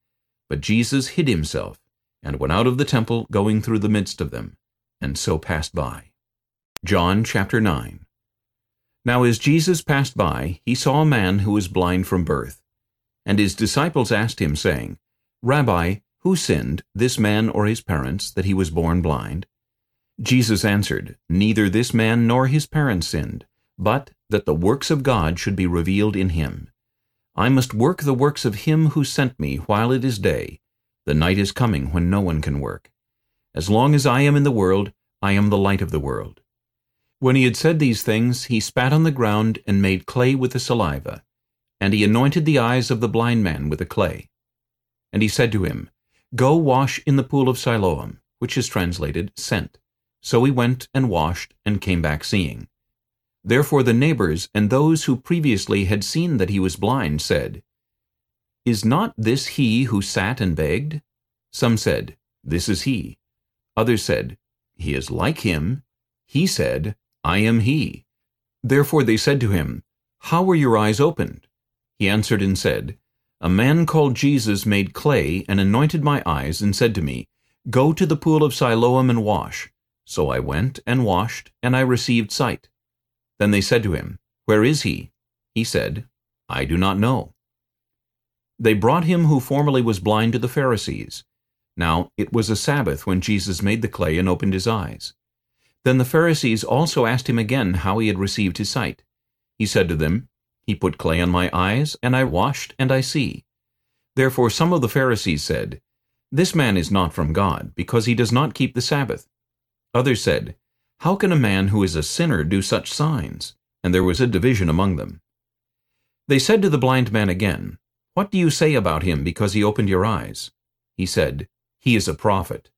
But Jesus hid himself, and went out of the temple, going through the midst of them, and so passed by. John chapter 9 Now as Jesus passed by, he saw a man who was blind from birth. And his disciples asked him, saying, Rabbi, who sinned, this man or his parents, that he was born blind? Jesus answered, Neither this man nor his parents sinned, but that the works of God should be revealed in him. I must work the works of him who sent me while it is day. The night is coming when no one can work. As long as I am in the world, I am the light of the world. When he had said these things, he spat on the ground and made clay with the saliva. And he anointed the eyes of the blind man with the clay. And he said to him, Go wash in the pool of Siloam, which is translated, sent. So he went and washed and came back seeing. Therefore the neighbors and those who previously had seen that he was blind said, Is not this he who sat and begged? Some said, This is he. Others said, He is like him. He said, I am he. Therefore they said to him, How were your eyes opened? He answered and said, A man called Jesus made clay and anointed my eyes and said to me, Go to the pool of Siloam and wash. So I went and washed, and I received sight. Then they said to him, Where is he? He said, I do not know. They brought him who formerly was blind to the Pharisees. Now it was a Sabbath when Jesus made the clay and opened his eyes. Then the Pharisees also asked him again how he had received his sight. He said to them, He put clay on my eyes, and I washed, and I see. Therefore some of the Pharisees said, This man is not from God, because he does not keep the Sabbath. Others said, How can a man who is a sinner do such signs? And there was a division among them. They said to the blind man again, What do you say about him because he opened your eyes? He said, He is a prophet.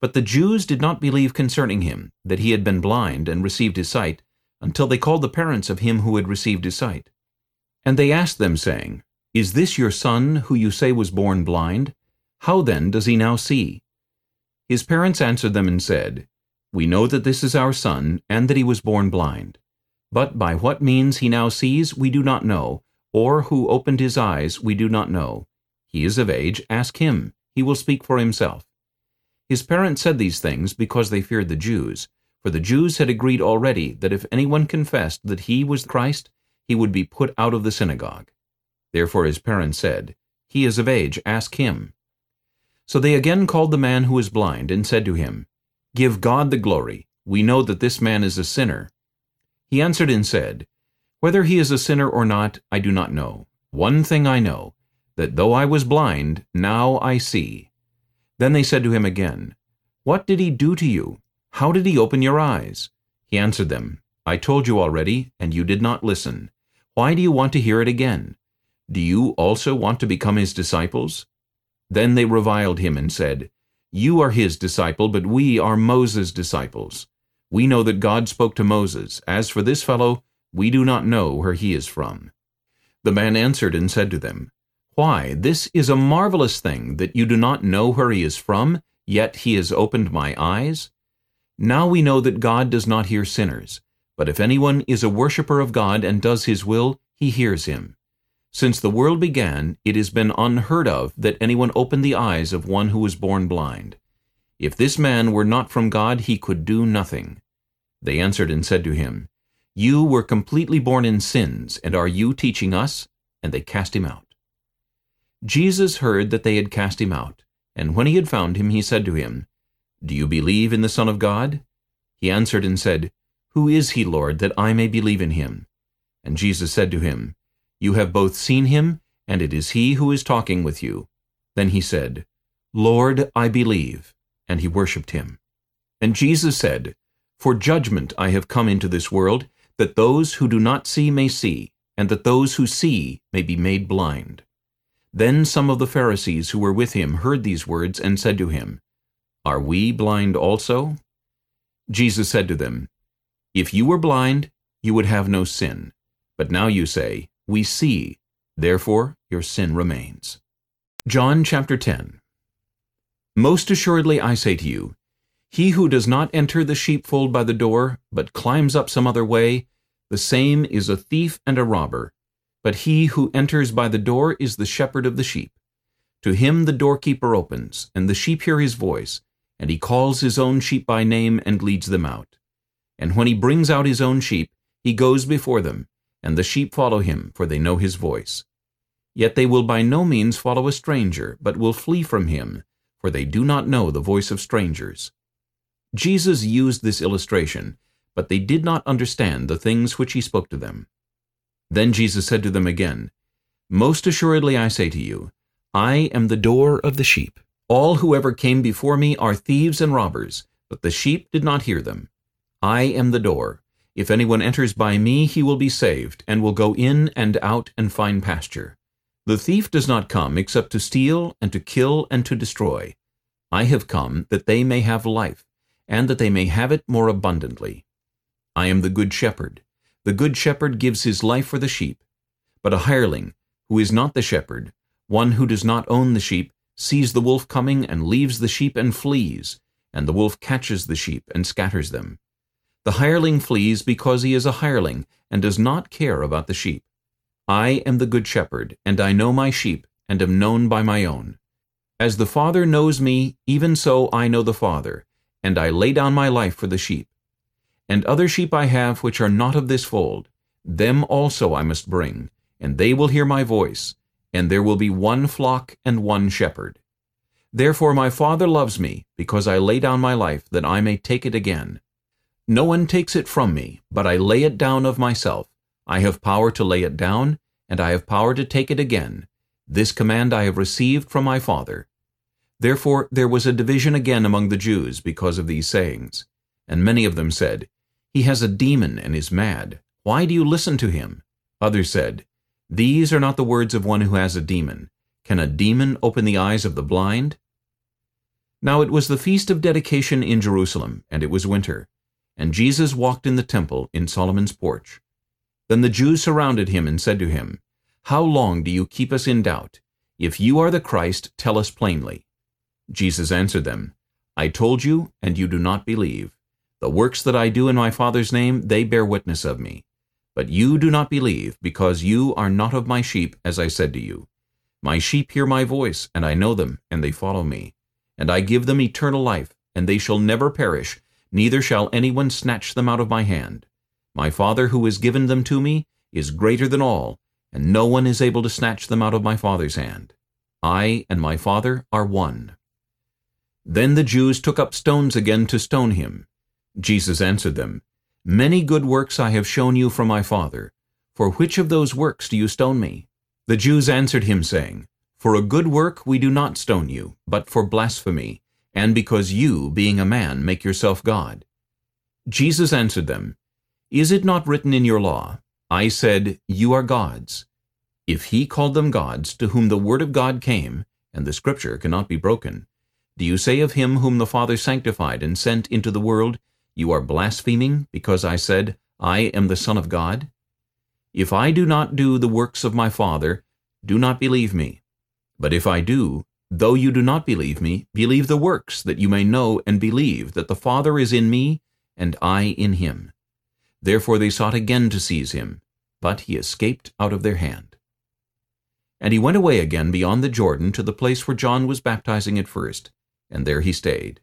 But the Jews did not believe concerning him, that he had been blind and received his sight, until they called the parents of him who had received his sight. And they asked them, saying, Is this your son, who you say was born blind? How then does he now see? His parents answered them and said, We know that this is our son, and that he was born blind. But by what means he now sees we do not know, or who opened his eyes we do not know. He is of age, ask him, he will speak for himself. His parents said these things because they feared the Jews, for the Jews had agreed already that if anyone confessed that he was Christ, he would be put out of the synagogue. Therefore his parents said, He is of age, ask him. So they again called the man who was blind, and said to him, Give God the glory, we know that this man is a sinner. He answered and said, Whether he is a sinner or not, I do not know. One thing I know, that though I was blind, now I see. Then they said to him again, What did he do to you? How did he open your eyes? He answered them, I told you already, and you did not listen. Why do you want to hear it again? Do you also want to become his disciples? Then they reviled him and said, You are his disciple, but we are Moses' disciples. We know that God spoke to Moses. As for this fellow, we do not know where he is from. The man answered and said to them, Why, this is a marvelous thing, that you do not know where he is from, yet he has opened my eyes. Now we know that God does not hear sinners, but if anyone is a worshipper of God and does his will, he hears him. Since the world began, it has been unheard of that anyone opened the eyes of one who was born blind. If this man were not from God, he could do nothing. They answered and said to him, You were completely born in sins, and are you teaching us? And they cast him out. Jesus heard that they had cast him out, and when he had found him, he said to him, Do you believe in the Son of God? He answered and said, Who is he, Lord, that I may believe in him? And Jesus said to him, You have both seen him, and it is he who is talking with you. Then he said, Lord, I believe and he worshipped him. And Jesus said, For judgment I have come into this world, that those who do not see may see, and that those who see may be made blind. Then some of the Pharisees who were with him heard these words and said to him, Are we blind also? Jesus said to them, If you were blind, you would have no sin. But now you say, We see, therefore your sin remains. John chapter 10 most assuredly I say to you, he who does not enter the sheepfold by the door, but climbs up some other way, the same is a thief and a robber. But he who enters by the door is the shepherd of the sheep. To him the doorkeeper opens, and the sheep hear his voice, and he calls his own sheep by name and leads them out. And when he brings out his own sheep, he goes before them, and the sheep follow him, for they know his voice. Yet they will by no means follow a stranger, but will flee from him, for they do not know the voice of strangers. Jesus used this illustration, but they did not understand the things which he spoke to them. Then Jesus said to them again, Most assuredly I say to you, I am the door of the sheep. All who ever came before me are thieves and robbers, but the sheep did not hear them. I am the door. If anyone enters by me, he will be saved, and will go in and out and find pasture. The thief does not come except to steal and to kill and to destroy. I have come that they may have life, and that they may have it more abundantly. I am the good shepherd. The good shepherd gives his life for the sheep. But a hireling, who is not the shepherd, one who does not own the sheep, sees the wolf coming and leaves the sheep and flees, and the wolf catches the sheep and scatters them. The hireling flees because he is a hireling and does not care about the sheep. I am the good shepherd, and I know my sheep, and am known by my own. As the Father knows me, even so I know the Father, and I lay down my life for the sheep. And other sheep I have which are not of this fold, them also I must bring, and they will hear my voice, and there will be one flock and one shepherd. Therefore my Father loves me, because I lay down my life, that I may take it again. No one takes it from me, but I lay it down of myself. I have power to lay it down, and I have power to take it again. This command I have received from my Father. Therefore there was a division again among the Jews because of these sayings. And many of them said, He has a demon and is mad. Why do you listen to him? Others said, These are not the words of one who has a demon. Can a demon open the eyes of the blind? Now it was the feast of dedication in Jerusalem, and it was winter. And Jesus walked in the temple in Solomon's porch. Then the Jews surrounded him and said to him, How long do you keep us in doubt? If you are the Christ, tell us plainly. Jesus answered them, I told you, and you do not believe. The works that I do in my Father's name, they bear witness of me. But you do not believe, because you are not of my sheep, as I said to you. My sheep hear my voice, and I know them, and they follow me. And I give them eternal life, and they shall never perish, neither shall anyone snatch them out of my hand. My Father who has given them to me is greater than all, and no one is able to snatch them out of my Father's hand. I and my Father are one. Then the Jews took up stones again to stone him. Jesus answered them, Many good works I have shown you from my Father. For which of those works do you stone me? The Jews answered him, saying, For a good work we do not stone you, but for blasphemy, and because you, being a man, make yourself God. Jesus answered them, Is it not written in your law, I said, You are gods? If he called them gods, to whom the word of God came, and the scripture cannot be broken, do you say of him whom the Father sanctified and sent into the world, You are blaspheming, because I said, I am the Son of God? If I do not do the works of my Father, do not believe me. But if I do, though you do not believe me, believe the works, that you may know and believe that the Father is in me, and I in him. Therefore they sought again to seize him, but he escaped out of their hand. And he went away again beyond the Jordan to the place where John was baptizing at first, and there he stayed.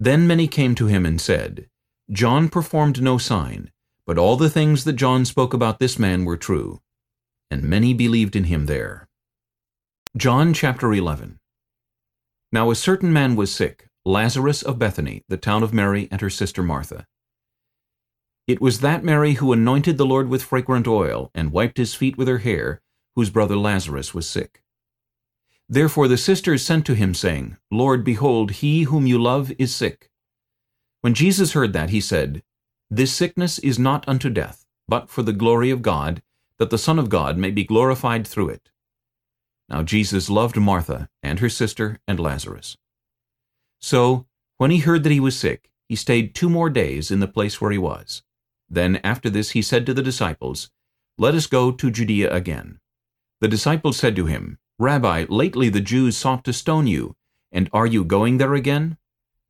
Then many came to him and said, John performed no sign, but all the things that John spoke about this man were true. And many believed in him there. John chapter 11 Now a certain man was sick, Lazarus of Bethany, the town of Mary and her sister Martha. It was that Mary who anointed the Lord with fragrant oil, and wiped his feet with her hair, whose brother Lazarus was sick. Therefore the sisters sent to him, saying, Lord, behold, he whom you love is sick. When Jesus heard that, he said, This sickness is not unto death, but for the glory of God, that the Son of God may be glorified through it. Now Jesus loved Martha, and her sister, and Lazarus. So, when he heard that he was sick, he stayed two more days in the place where he was. Then after this he said to the disciples, Let us go to Judea again. The disciples said to him, Rabbi, lately the Jews sought to stone you, and are you going there again?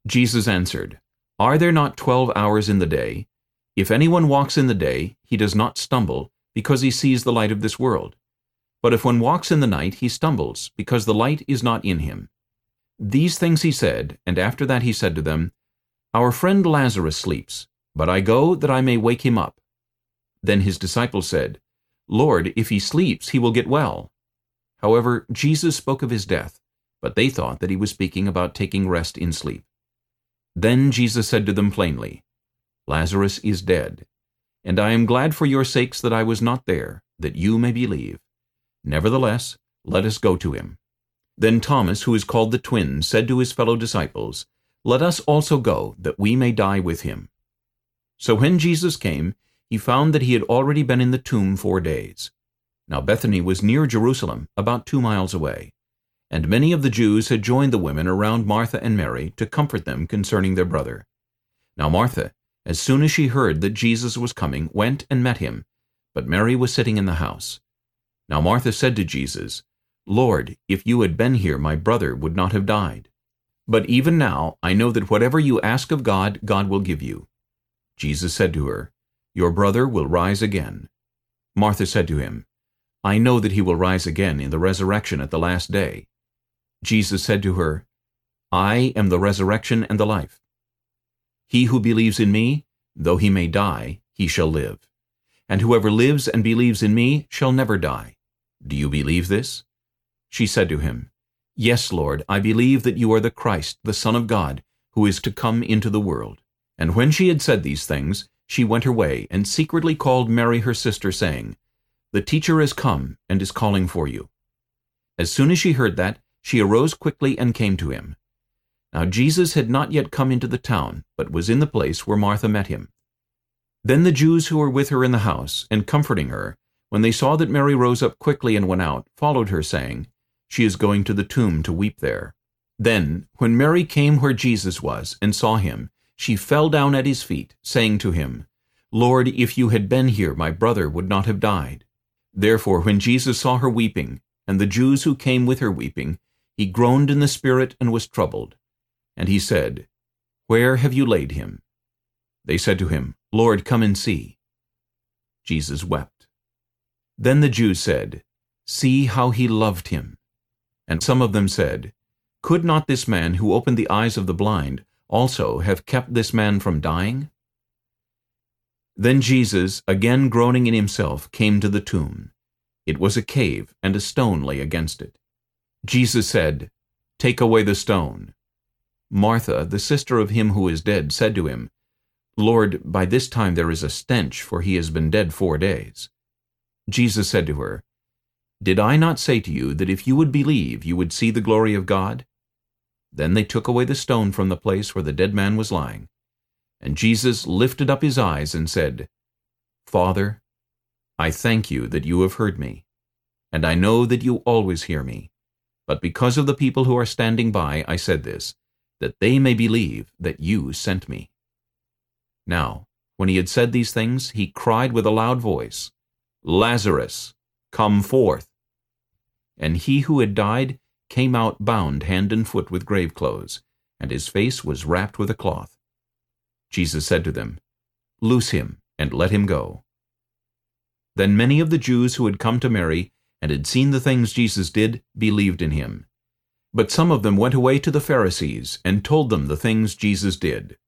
Jesus answered, Are there not twelve hours in the day? If anyone walks in the day, he does not stumble, because he sees the light of this world. But if one walks in the night, he stumbles, because the light is not in him. These things he said, and after that he said to them, Our friend Lazarus sleeps, but I go that I may wake him up. Then his disciples said, Lord, if he sleeps, he will get well. However, Jesus spoke of his death, but they thought that he was speaking about taking rest in sleep. Then Jesus said to them plainly, Lazarus is dead, and I am glad for your sakes that I was not there, that you may believe. Nevertheless, let us go to him. Then Thomas, who is called the twin, said to his fellow disciples, Let us also go, that we may die with him. So when Jesus came, he found that he had already been in the tomb four days. Now Bethany was near Jerusalem, about two miles away. And many of the Jews had joined the women around Martha and Mary to comfort them concerning their brother. Now Martha, as soon as she heard that Jesus was coming, went and met him, but Mary was sitting in the house. Now Martha said to Jesus, Lord, if you had been here, my brother would not have died. But even now I know that whatever you ask of God, God will give you. Jesus said to her, Your brother will rise again. Martha said to him, I know that he will rise again in the resurrection at the last day. Jesus said to her, I am the resurrection and the life. He who believes in me, though he may die, he shall live. And whoever lives and believes in me shall never die. Do you believe this? She said to him, Yes, Lord, I believe that you are the Christ, the Son of God, who is to come into the world. And when she had said these things, she went her way, and secretly called Mary her sister, saying, The teacher is come, and is calling for you. As soon as she heard that, she arose quickly and came to him. Now Jesus had not yet come into the town, but was in the place where Martha met him. Then the Jews who were with her in the house, and comforting her, when they saw that Mary rose up quickly and went out, followed her, saying, She is going to the tomb to weep there. Then, when Mary came where Jesus was, and saw him, she fell down at his feet, saying to him, Lord, if you had been here, my brother would not have died. Therefore when Jesus saw her weeping, and the Jews who came with her weeping, he groaned in the spirit and was troubled. And he said, Where have you laid him? They said to him, Lord, come and see. Jesus wept. Then the Jews said, See how he loved him. And some of them said, Could not this man who opened the eyes of the blind also have kept this man from dying? Then Jesus, again groaning in himself, came to the tomb. It was a cave, and a stone lay against it. Jesus said, Take away the stone. Martha, the sister of him who is dead, said to him, Lord, by this time there is a stench, for he has been dead four days. Jesus said to her, Did I not say to you that if you would believe, you would see the glory of God? Then they took away the stone from the place where the dead man was lying. And Jesus lifted up his eyes and said, Father, I thank you that you have heard me, and I know that you always hear me. But because of the people who are standing by, I said this, that they may believe that you sent me. Now, when he had said these things, he cried with a loud voice, Lazarus, come forth. And he who had died came out bound hand and foot with grave clothes, and his face was wrapped with a cloth. Jesus said to them, Loose him, and let him go. Then many of the Jews who had come to Mary and had seen the things Jesus did believed in him. But some of them went away to the Pharisees, and told them the things Jesus did.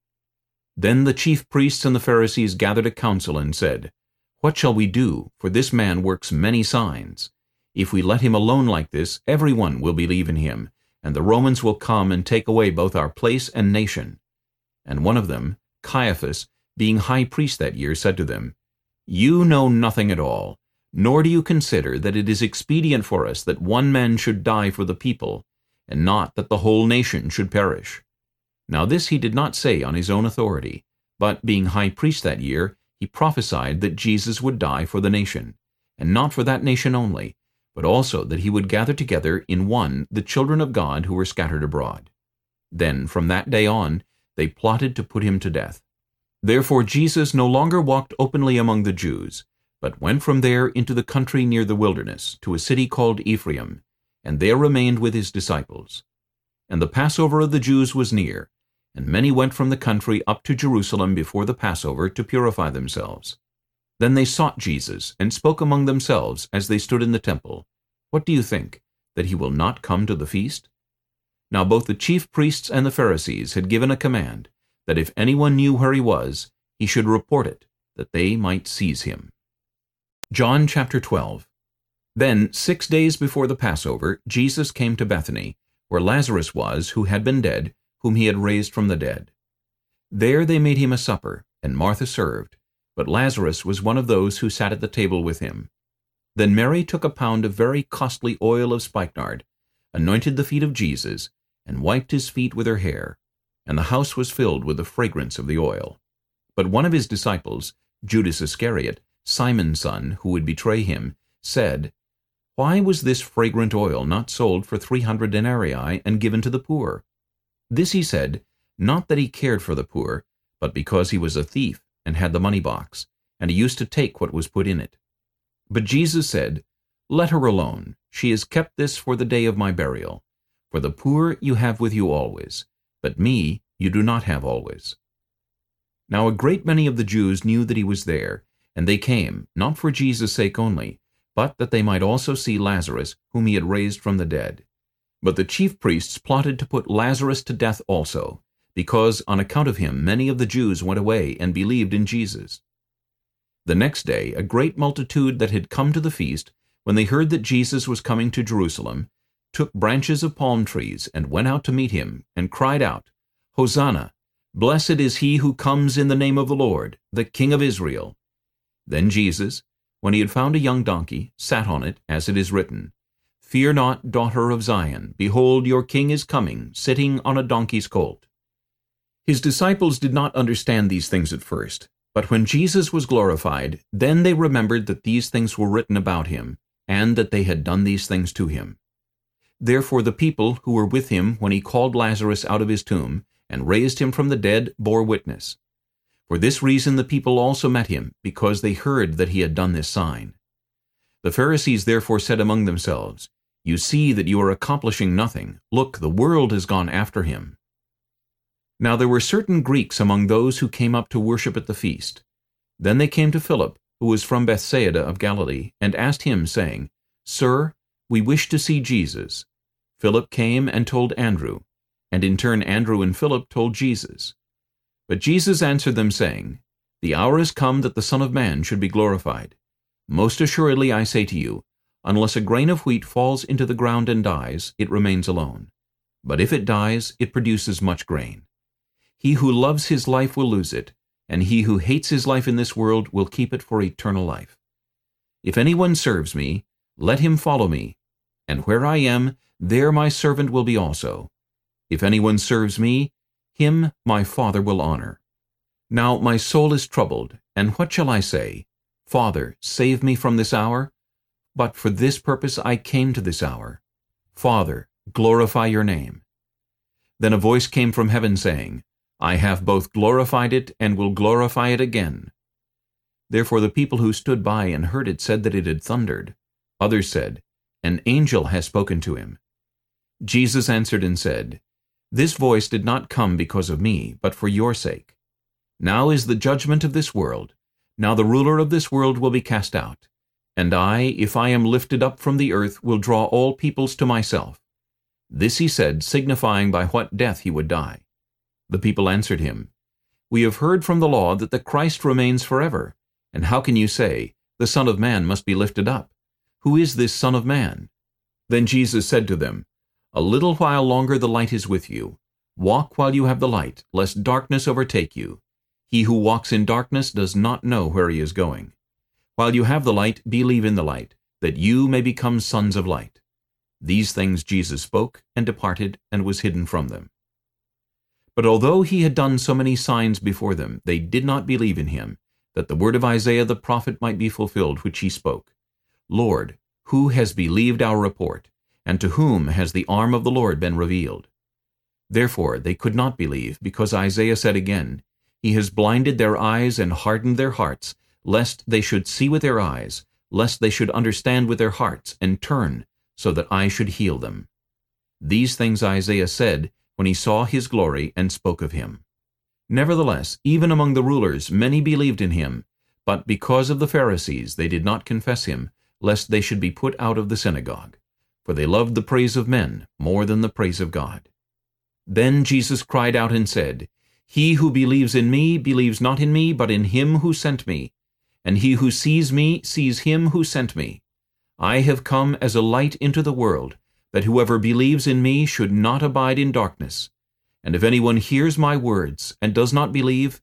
Then the chief priests and the Pharisees gathered a council and said, What shall we do? For this man works many signs. If we let him alone like this, everyone will believe in him, and the Romans will come and take away both our place and nation. And one of them, Caiaphas, being high priest that year, said to them, You know nothing at all, nor do you consider that it is expedient for us that one man should die for the people, and not that the whole nation should perish. Now this he did not say on his own authority, but being high priest that year, he prophesied that Jesus would die for the nation, and not for that nation only, but also that he would gather together in one the children of God who were scattered abroad. Then from that day on they plotted to put him to death. Therefore Jesus no longer walked openly among the Jews, but went from there into the country near the wilderness, to a city called Ephraim, and there remained with his disciples. And the Passover of the Jews was near, and many went from the country up to Jerusalem before the Passover to purify themselves. Then they sought Jesus, and spoke among themselves as they stood in the temple, What do you think, that he will not come to the feast? Now both the chief priests and the Pharisees had given a command, that if anyone knew where he was, he should report it, that they might seize him. John chapter 12 then, six days before the Passover, Jesus came to Bethany, where Lazarus was, who had been dead, whom he had raised from the dead. There they made him a supper, and Martha served, but Lazarus was one of those who sat at the table with him. Then Mary took a pound of very costly oil of spikenard, anointed the feet of Jesus, and wiped his feet with her hair, and the house was filled with the fragrance of the oil. But one of his disciples, Judas Iscariot, Simon's son, who would betray him, said, why was this fragrant oil not sold for three hundred denarii and given to the poor? This he said, not that he cared for the poor, but because he was a thief and had the money box, and he used to take what was put in it. But Jesus said, Let her alone. She has kept this for the day of my burial. For the poor you have with you always, but me you do not have always. Now a great many of the Jews knew that he was there, and they came, not for Jesus' sake only, but that they might also see Lazarus, whom he had raised from the dead. But the chief priests plotted to put Lazarus to death also, because on account of him many of the Jews went away and believed in Jesus. The next day a great multitude that had come to the feast, when they heard that Jesus was coming to Jerusalem, took branches of palm trees and went out to meet him, and cried out, Hosanna! Blessed is he who comes in the name of the Lord, the King of Israel. Then Jesus, when he had found a young donkey, sat on it, as it is written, Fear not, daughter of Zion, behold, your king is coming, sitting on a donkey's colt. His disciples did not understand these things at first, but when Jesus was glorified, then they remembered that these things were written about him, and that they had done these things to him. Therefore the people who were with him when he called Lazarus out of his tomb, and raised him from the dead, bore witness. For this reason the people also met him, because they heard that he had done this sign. The Pharisees therefore said among themselves, You see that you are accomplishing nothing. Look, the world has gone after him. Now there were certain Greeks among those who came up to worship at the feast. Then they came to Philip, who was from Bethsaida of Galilee, and asked him, saying, Sir, we wish to see Jesus. Philip came and told Andrew, and in turn Andrew and Philip told Jesus. But Jesus answered them, saying, The hour is come that the Son of Man should be glorified. Most assuredly I say to you, unless a grain of wheat falls into the ground and dies, it remains alone. But if it dies, it produces much grain. He who loves his life will lose it, and he who hates his life in this world will keep it for eternal life. If anyone serves me, let him follow me, and where I am, there my servant will be also. If anyone serves me, him my Father will honor. Now my soul is troubled, and what shall I say? Father, save me from this hour? But for this purpose I came to this hour. Father, glorify your name. Then a voice came from heaven saying, I have both glorified it and will glorify it again. Therefore the people who stood by and heard it said that it had thundered. Others said, An angel has spoken to him. Jesus answered and said, this voice did not come because of me, but for your sake. Now is the judgment of this world. Now the ruler of this world will be cast out. And I, if I am lifted up from the earth, will draw all peoples to myself. This he said, signifying by what death he would die. The people answered him, We have heard from the law that the Christ remains forever. And how can you say, The Son of Man must be lifted up? Who is this Son of Man? Then Jesus said to them, a little while longer the light is with you. Walk while you have the light, lest darkness overtake you. He who walks in darkness does not know where he is going. While you have the light, believe in the light, that you may become sons of light. These things Jesus spoke, and departed, and was hidden from them. But although he had done so many signs before them, they did not believe in him, that the word of Isaiah the prophet might be fulfilled, which he spoke. Lord, who has believed our report? And to whom has the arm of the Lord been revealed? Therefore they could not believe, because Isaiah said again, He has blinded their eyes and hardened their hearts, lest they should see with their eyes, lest they should understand with their hearts, and turn, so that I should heal them. These things Isaiah said when he saw his glory and spoke of him. Nevertheless, even among the rulers many believed in him, but because of the Pharisees they did not confess him, lest they should be put out of the synagogue for they loved the praise of men more than the praise of God. Then Jesus cried out and said, He who believes in me believes not in me, but in him who sent me. And he who sees me sees him who sent me. I have come as a light into the world, that whoever believes in me should not abide in darkness. And if anyone hears my words and does not believe,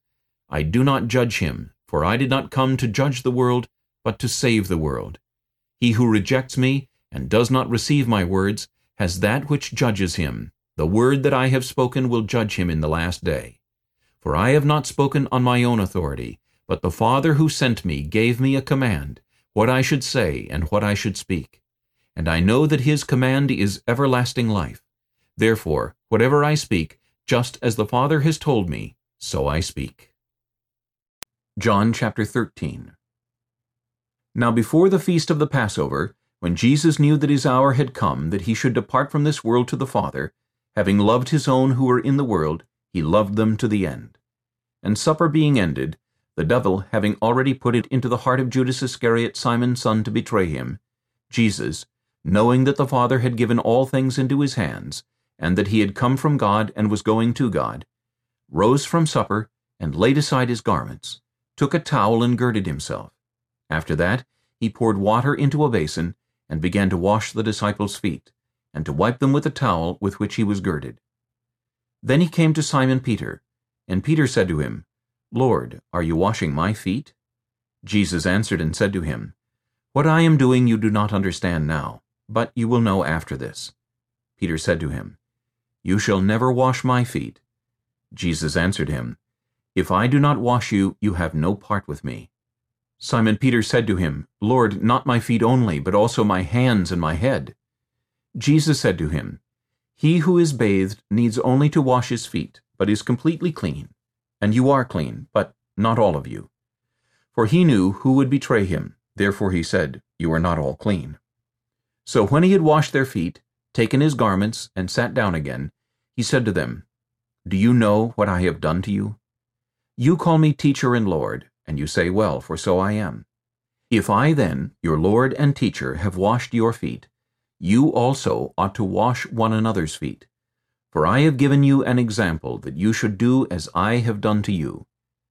I do not judge him, for I did not come to judge the world, but to save the world. He who rejects me and does not receive my words, has that which judges him. The word that I have spoken will judge him in the last day. For I have not spoken on my own authority, but the Father who sent me gave me a command, what I should say and what I should speak. And I know that his command is everlasting life. Therefore, whatever I speak, just as the Father has told me, so I speak. John chapter 13 Now before the feast of the Passover, when Jesus knew that his hour had come, that he should depart from this world to the Father, having loved his own who were in the world, he loved them to the end. And supper being ended, the devil having already put it into the heart of Judas Iscariot, Simon's son, to betray him, Jesus, knowing that the Father had given all things into his hands, and that he had come from God and was going to God, rose from supper, and laid aside his garments, took a towel and girded himself. After that he poured water into a basin, and began to wash the disciples' feet, and to wipe them with the towel with which he was girded. Then he came to Simon Peter, and Peter said to him, Lord, are you washing my feet? Jesus answered and said to him, What I am doing you do not understand now, but you will know after this. Peter said to him, You shall never wash my feet. Jesus answered him, If I do not wash you, you have no part with me. Simon Peter said to him, Lord, not my feet only, but also my hands and my head. Jesus said to him, he who is bathed needs only to wash his feet, but is completely clean. And you are clean, but not all of you. For he knew who would betray him, therefore he said, You are not all clean. So when he had washed their feet, taken his garments, and sat down again, he said to them, Do you know what I have done to you? You call me teacher and Lord, and you say, Well, for so I am. If I then, your Lord and teacher, have washed your feet, you also ought to wash one another's feet. For I have given you an example that you should do as I have done to you.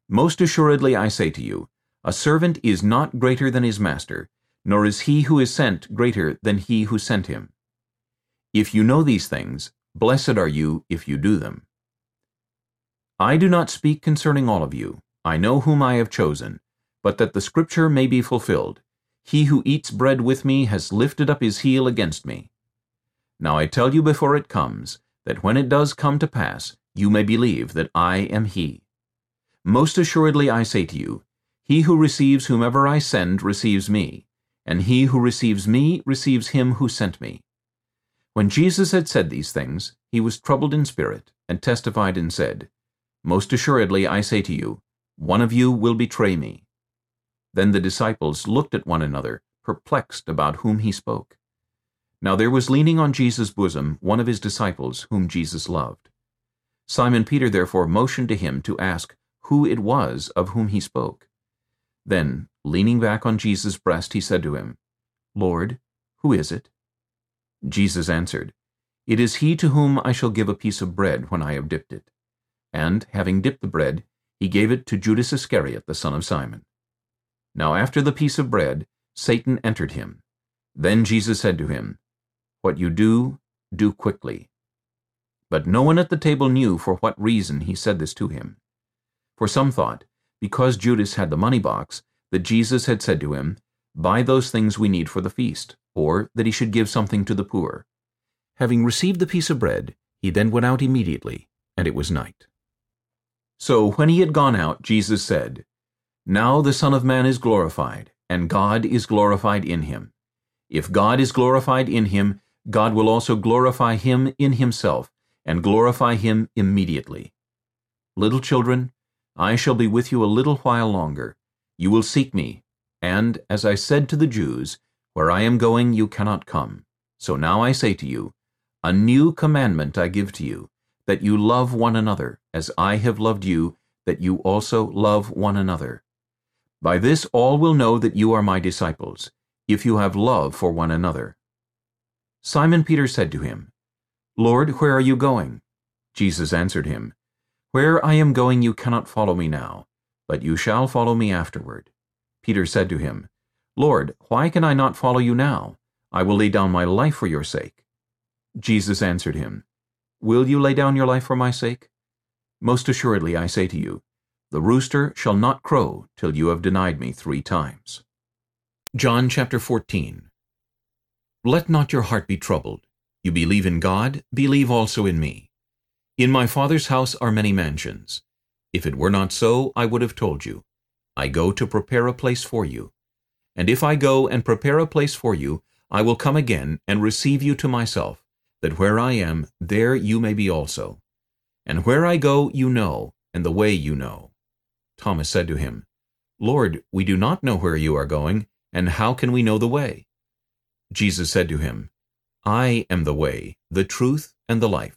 Most assuredly I say to you, a servant is not greater than his master, nor is he who is sent greater than he who sent him. If you know these things, blessed are you if you do them. I do not speak concerning all of you. I know whom I have chosen, but that the scripture may be fulfilled. He who eats bread with me has lifted up his heel against me. Now I tell you before it comes, that when it does come to pass, you may believe that I am he. Most assuredly I say to you, he who receives whomever I send receives me, and he who receives me receives him who sent me. When Jesus had said these things, he was troubled in spirit, and testified and said, Most assuredly I say to you, one of you will betray me. Then the disciples looked at one another, perplexed about whom he spoke. Now there was leaning on Jesus' bosom one of his disciples whom Jesus loved. Simon Peter therefore motioned to him to ask who it was of whom he spoke. Then, leaning back on Jesus' breast, he said to him, Lord, who is it? Jesus answered, It is he to whom I shall give a piece of bread when I have dipped it. And, having dipped the bread, he gave it to Judas Iscariot, the son of Simon. Now after the piece of bread, Satan entered him. Then Jesus said to him, What you do, do quickly. But no one at the table knew for what reason he said this to him. For some thought, because Judas had the money box, that Jesus had said to him, Buy those things we need for the feast, or that he should give something to the poor. Having received the piece of bread, he then went out immediately, and it was night. So when he had gone out, Jesus said, now the Son of Man is glorified, and God is glorified in him. If God is glorified in him, God will also glorify him in himself, and glorify him immediately. Little children, I shall be with you a little while longer. You will seek me, and, as I said to the Jews, where I am going you cannot come. So now I say to you, a new commandment I give to you, that you love one another, as I have loved you, that you also love one another. By this all will know that you are my disciples, if you have love for one another. Simon Peter said to him, Lord, where are you going? Jesus answered him, Where I am going you cannot follow me now, but you shall follow me afterward. Peter said to him, Lord, why can I not follow you now? I will lay down my life for your sake. Jesus answered him, Will you lay down your life for my sake? Most assuredly I say to you, the rooster shall not crow till you have denied me three times. John chapter 14 Let not your heart be troubled. You believe in God, believe also in me. In my Father's house are many mansions. If it were not so, I would have told you. I go to prepare a place for you. And if I go and prepare a place for you, I will come again and receive you to myself, that where I am, there you may be also. And where I go you know, and the way you know. Thomas said to him, Lord, we do not know where you are going, and how can we know the way? Jesus said to him, I am the way, the truth, and the life.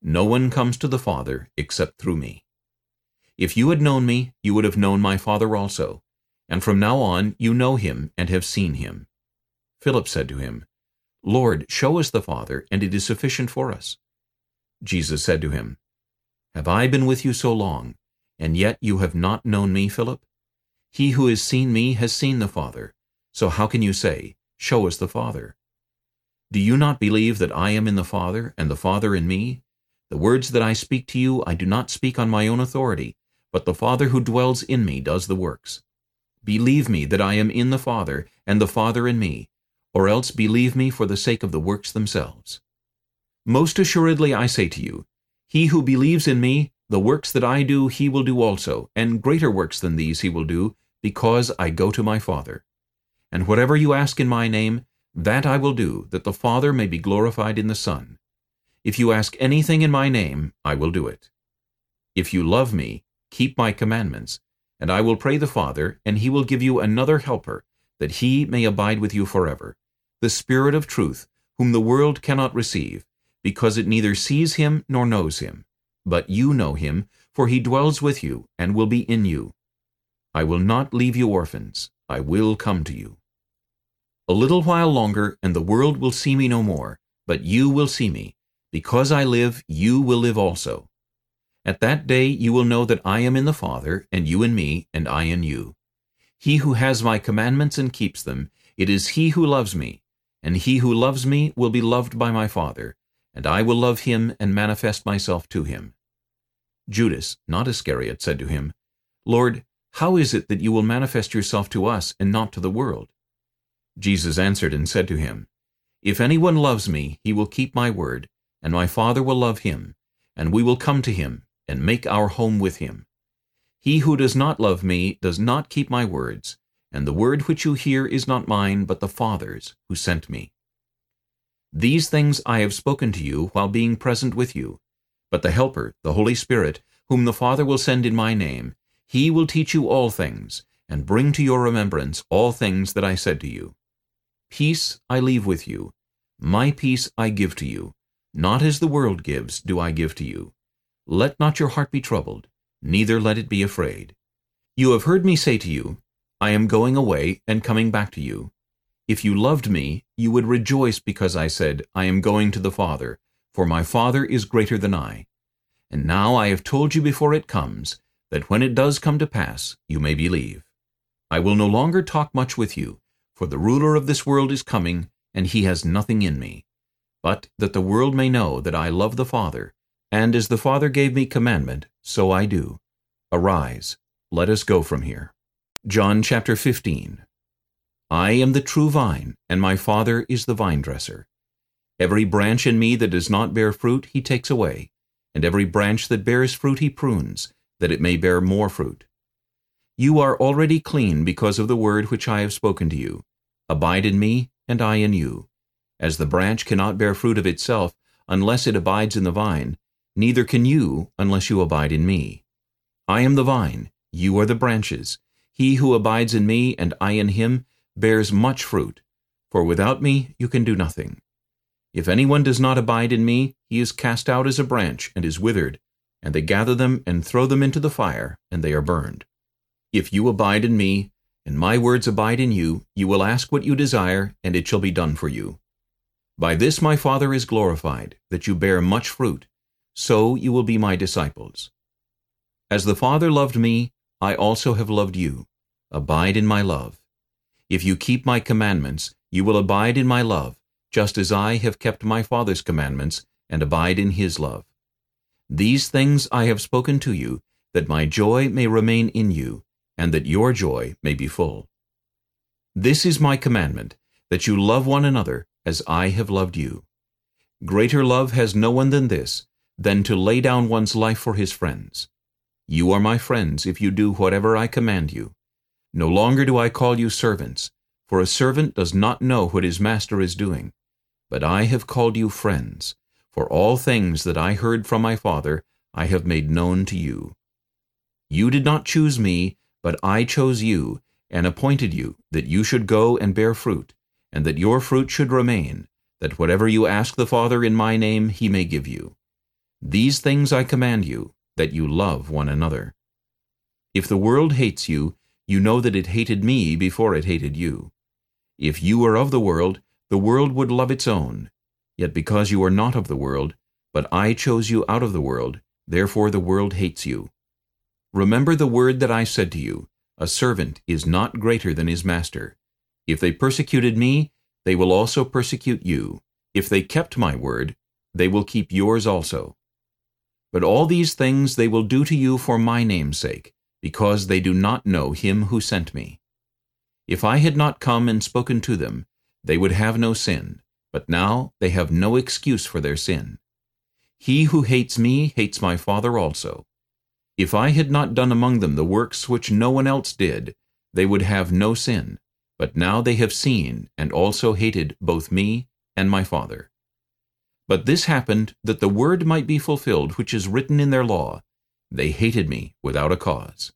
No one comes to the Father except through me. If you had known me, you would have known my Father also, and from now on you know him and have seen him. Philip said to him, Lord, show us the Father, and it is sufficient for us. Jesus said to him, Have I been with you so long, and yet you have not known me, Philip? He who has seen me has seen the Father. So how can you say, Show us the Father? Do you not believe that I am in the Father, and the Father in me? The words that I speak to you I do not speak on my own authority, but the Father who dwells in me does the works. Believe me that I am in the Father, and the Father in me, or else believe me for the sake of the works themselves. Most assuredly I say to you, He who believes in me, the works that I do he will do also, and greater works than these he will do, because I go to my Father. And whatever you ask in my name, that I will do, that the Father may be glorified in the Son. If you ask anything in my name, I will do it. If you love me, keep my commandments, and I will pray the Father, and he will give you another helper, that he may abide with you forever, the Spirit of truth, whom the world cannot receive, because it neither sees him nor knows him. But you know him, for he dwells with you, and will be in you. I will not leave you orphans, I will come to you. A little while longer, and the world will see me no more, but you will see me. Because I live, you will live also. At that day you will know that I am in the Father, and you in me, and I in you. He who has my commandments and keeps them, it is he who loves me, and he who loves me will be loved by my Father, and I will love him and manifest myself to him. Judas, not Iscariot, said to him, Lord, how is it that you will manifest yourself to us and not to the world? Jesus answered and said to him, If anyone loves me, he will keep my word, and my Father will love him, and we will come to him, and make our home with him. He who does not love me does not keep my words, and the word which you hear is not mine, but the Father's, who sent me. These things I have spoken to you while being present with you. But the Helper, the Holy Spirit, whom the Father will send in my name, he will teach you all things, and bring to your remembrance all things that I said to you. Peace I leave with you. My peace I give to you. Not as the world gives do I give to you. Let not your heart be troubled, neither let it be afraid. You have heard me say to you, I am going away and coming back to you. If you loved me, you would rejoice because I said, I am going to the Father, for my Father is greater than I. And now I have told you before it comes, that when it does come to pass, you may believe. I will no longer talk much with you, for the ruler of this world is coming, and he has nothing in me. But that the world may know that I love the Father, and as the Father gave me commandment, so I do. Arise, let us go from here. John chapter 15 I am the true vine, and my Father is the vine-dresser. Every branch in me that does not bear fruit he takes away, and every branch that bears fruit he prunes, that it may bear more fruit. You are already clean because of the word which I have spoken to you. Abide in me, and I in you. As the branch cannot bear fruit of itself unless it abides in the vine, neither can you unless you abide in me. I am the vine, you are the branches. He who abides in me and I in him bears much fruit, for without me you can do nothing. If anyone does not abide in me, he is cast out as a branch and is withered, and they gather them and throw them into the fire, and they are burned. If you abide in me, and my words abide in you, you will ask what you desire, and it shall be done for you. By this my Father is glorified, that you bear much fruit, so you will be my disciples. As the Father loved me, I also have loved you. Abide in my love. If you keep my commandments, you will abide in my love, just as I have kept my Father's commandments, and abide in his love. These things I have spoken to you, that my joy may remain in you, and that your joy may be full. This is my commandment, that you love one another as I have loved you. Greater love has no one than this, than to lay down one's life for his friends. You are my friends if you do whatever I command you. No longer do I call you servants, for a servant does not know what his master is doing. But I have called you friends, for all things that I heard from my Father I have made known to you. You did not choose me, but I chose you, and appointed you, that you should go and bear fruit, and that your fruit should remain, that whatever you ask the Father in my name he may give you. These things I command you, that you love one another. If the world hates you, you know that it hated me before it hated you. If you were of the world, the world would love its own. Yet because you are not of the world, but I chose you out of the world, therefore the world hates you. Remember the word that I said to you, A servant is not greater than his master. If they persecuted me, they will also persecute you. If they kept my word, they will keep yours also. But all these things they will do to you for my name's sake, because they do not know him who sent me. If I had not come and spoken to them, they would have no sin, but now they have no excuse for their sin. He who hates me hates my Father also. If I had not done among them the works which no one else did, they would have no sin, but now they have seen and also hated both me and my Father. But this happened that the word might be fulfilled which is written in their law, They hated me without a cause.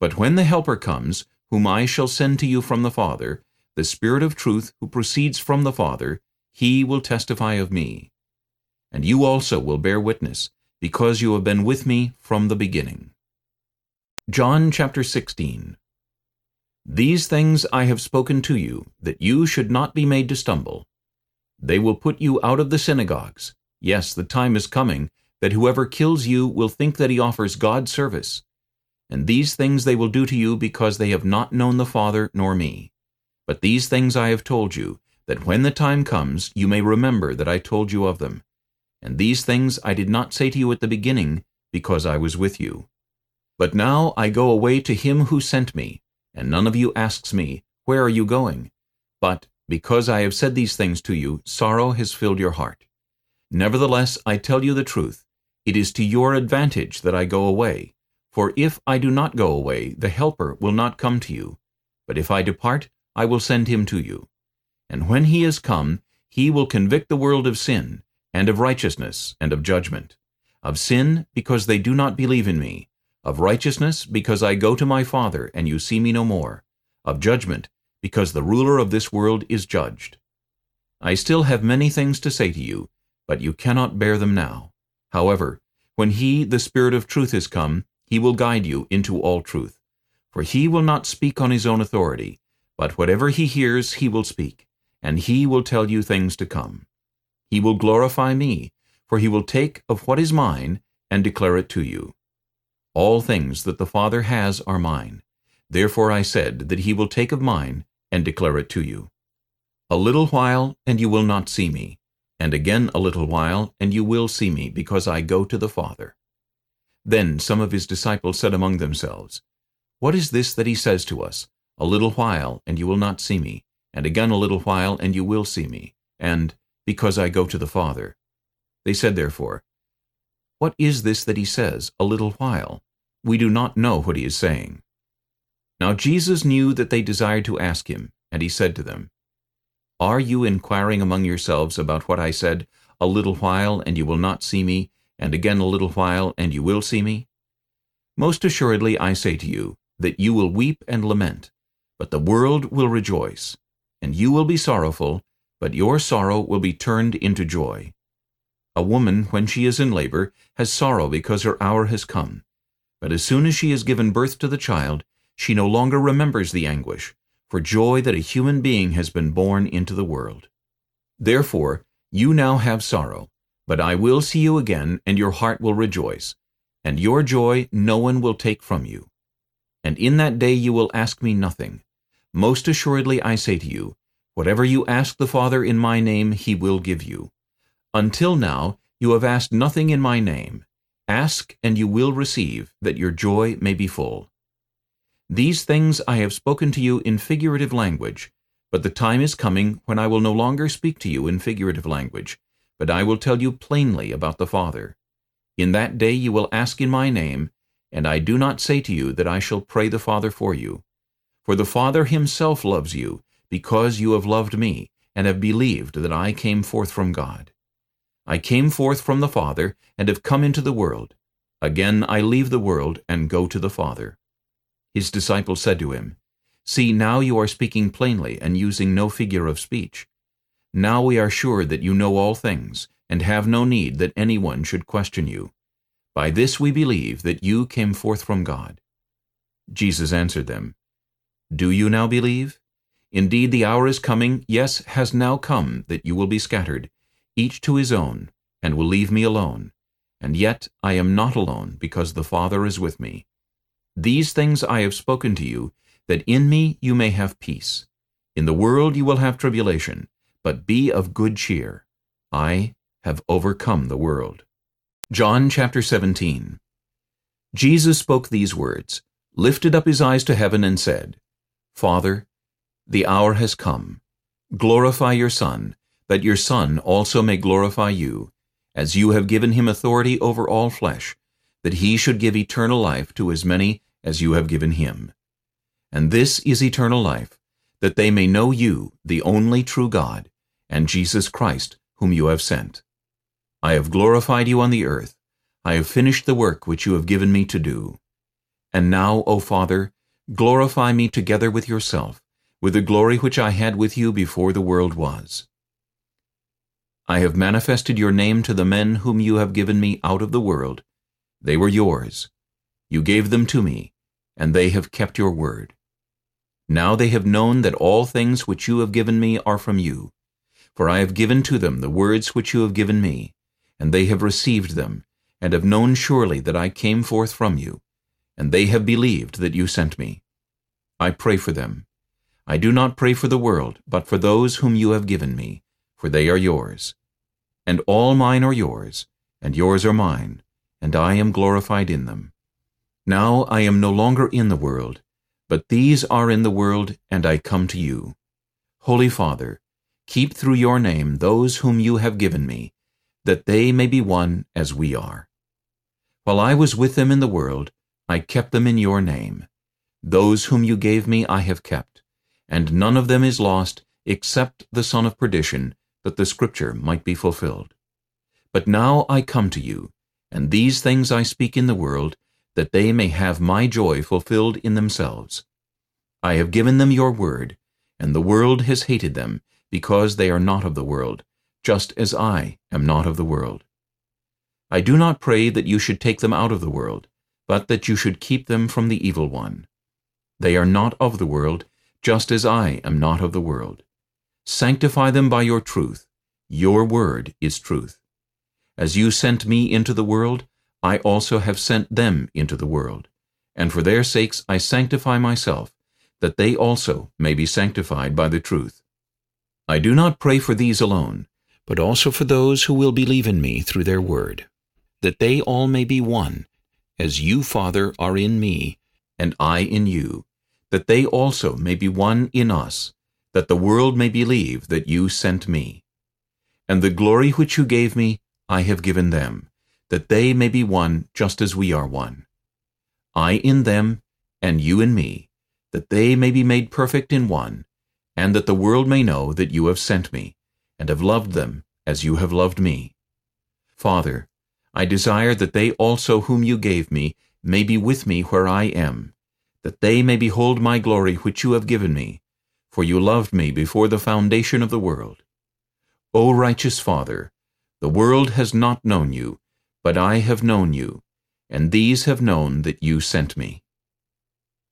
But when the Helper comes, whom I shall send to you from the Father, the Spirit of truth who proceeds from the Father, he will testify of me. And you also will bear witness, because you have been with me from the beginning. John chapter 16 These things I have spoken to you, that you should not be made to stumble. They will put you out of the synagogues. Yes, the time is coming, that whoever kills you will think that he offers God service. And these things they will do to you because they have not known the Father nor me. But these things I have told you, that when the time comes you may remember that I told you of them. And these things I did not say to you at the beginning, because I was with you. But now I go away to him who sent me, and none of you asks me, Where are you going? But, because I have said these things to you, sorrow has filled your heart. Nevertheless, I tell you the truth. It is to your advantage that I go away. For if I do not go away, the Helper will not come to you. But if I depart, I will send him to you. And when he is come, he will convict the world of sin, and of righteousness, and of judgment. Of sin, because they do not believe in me. Of righteousness, because I go to my Father, and you see me no more. Of judgment, because the ruler of this world is judged. I still have many things to say to you, but you cannot bear them now. However, when he, the Spirit of truth, is come, he will guide you into all truth. For he will not speak on his own authority, but whatever he hears he will speak, and he will tell you things to come. He will glorify me, for he will take of what is mine and declare it to you. All things that the Father has are mine. Therefore I said that he will take of mine and declare it to you. A little while, and you will not see me, and again a little while, and you will see me, because I go to the Father. Then some of his disciples said among themselves, What is this that he says to us? A little while, and you will not see me, and again a little while, and you will see me, and because I go to the Father. They said therefore, What is this that he says, a little while? We do not know what he is saying. Now Jesus knew that they desired to ask him, and he said to them, Are you inquiring among yourselves about what I said, A little while, and you will not see me, and again a little while, and you will see me? Most assuredly I say to you, that you will weep and lament, but the world will rejoice, and you will be sorrowful, but your sorrow will be turned into joy. A woman, when she is in labor, has sorrow because her hour has come. But as soon as she has given birth to the child, she no longer remembers the anguish, for joy that a human being has been born into the world. Therefore, you now have sorrow, but I will see you again, and your heart will rejoice, and your joy no one will take from you. And in that day you will ask me nothing. Most assuredly I say to you, whatever you ask the Father in my name he will give you. Until now you have asked nothing in my name. Ask, and you will receive, that your joy may be full. These things I have spoken to you in figurative language, but the time is coming when I will no longer speak to you in figurative language, but I will tell you plainly about the Father. In that day you will ask in my name, and I do not say to you that I shall pray the Father for you. For the Father himself loves you, because you have loved me, and have believed that I came forth from God. I came forth from the Father, and have come into the world. Again I leave the world, and go to the Father. His disciples said to him, See, now you are speaking plainly and using no figure of speech. Now we are sure that you know all things, and have no need that anyone should question you. By this we believe that you came forth from God. Jesus answered them, Do you now believe? Indeed the hour is coming, yes, has now come, that you will be scattered, each to his own, and will leave me alone. and yet I am not alone, because the Father is with me. These things I have spoken to you, that in me you may have peace. In the world you will have tribulation, but be of good cheer. I have overcome the world. John chapter 17 Jesus spoke these words, lifted up his eyes to heaven, and said, Father, the hour has come. Glorify your Son, that your Son also may glorify you, as you have given him authority over all flesh, that he should give eternal life to as many as you have given him. And this is eternal life, that they may know you, the only true God, and Jesus Christ, whom you have sent. I have glorified you on the earth. I have finished the work which you have given me to do. And now, O Father, glorify me together with yourself, with the glory which I had with you before the world was. I have manifested your name to the men whom you have given me out of the world. They were yours. You gave them to me, and they have kept your word. Now they have known that all things which you have given me are from you. For I have given to them the words which you have given me, and they have received them, and have known surely that I came forth from you, and they have believed that you sent me. I pray for them. I do not pray for the world, but for those whom you have given me, for they are yours. And all mine are yours, and yours are mine, and I am glorified in them. Now I am no longer in the world, but these are in the world, and I come to you. Holy Father, keep through your name those whom you have given me, that they may be one as we are. While I was with them in the world, I kept them in your name. Those whom you gave me I have kept, and none of them is lost except the son of perdition, that the Scripture might be fulfilled. But now I come to you, and these things I speak in the world, that they may have my joy fulfilled in themselves. I have given them your word, and the world has hated them, because they are not of the world, just as I am not of the world. I do not pray that you should take them out of the world, but that you should keep them from the evil one. They are not of the world, just as I am not of the world. Sanctify them by your truth. Your word is truth. As you sent me into the world, I also have sent them into the world. And for their sakes I sanctify myself, that they also may be sanctified by the truth. I do not pray for these alone, but also for those who will believe in me through their word, that they all may be one, as you, Father, are in me, and I in you, that they also may be one in us, that the world may believe that you sent me. And the glory which you gave me I have given them, that they may be one just as we are one. I in them, and you in me, that they may be made perfect in one, and that the world may know that you have sent me, and have loved them as you have loved me. Father, I desire that they also whom you gave me may be with me where I am, that they may behold my glory which you have given me, for you loved me before the foundation of the world. O righteous Father, the world has not known you, but I have known you, and these have known that you sent me.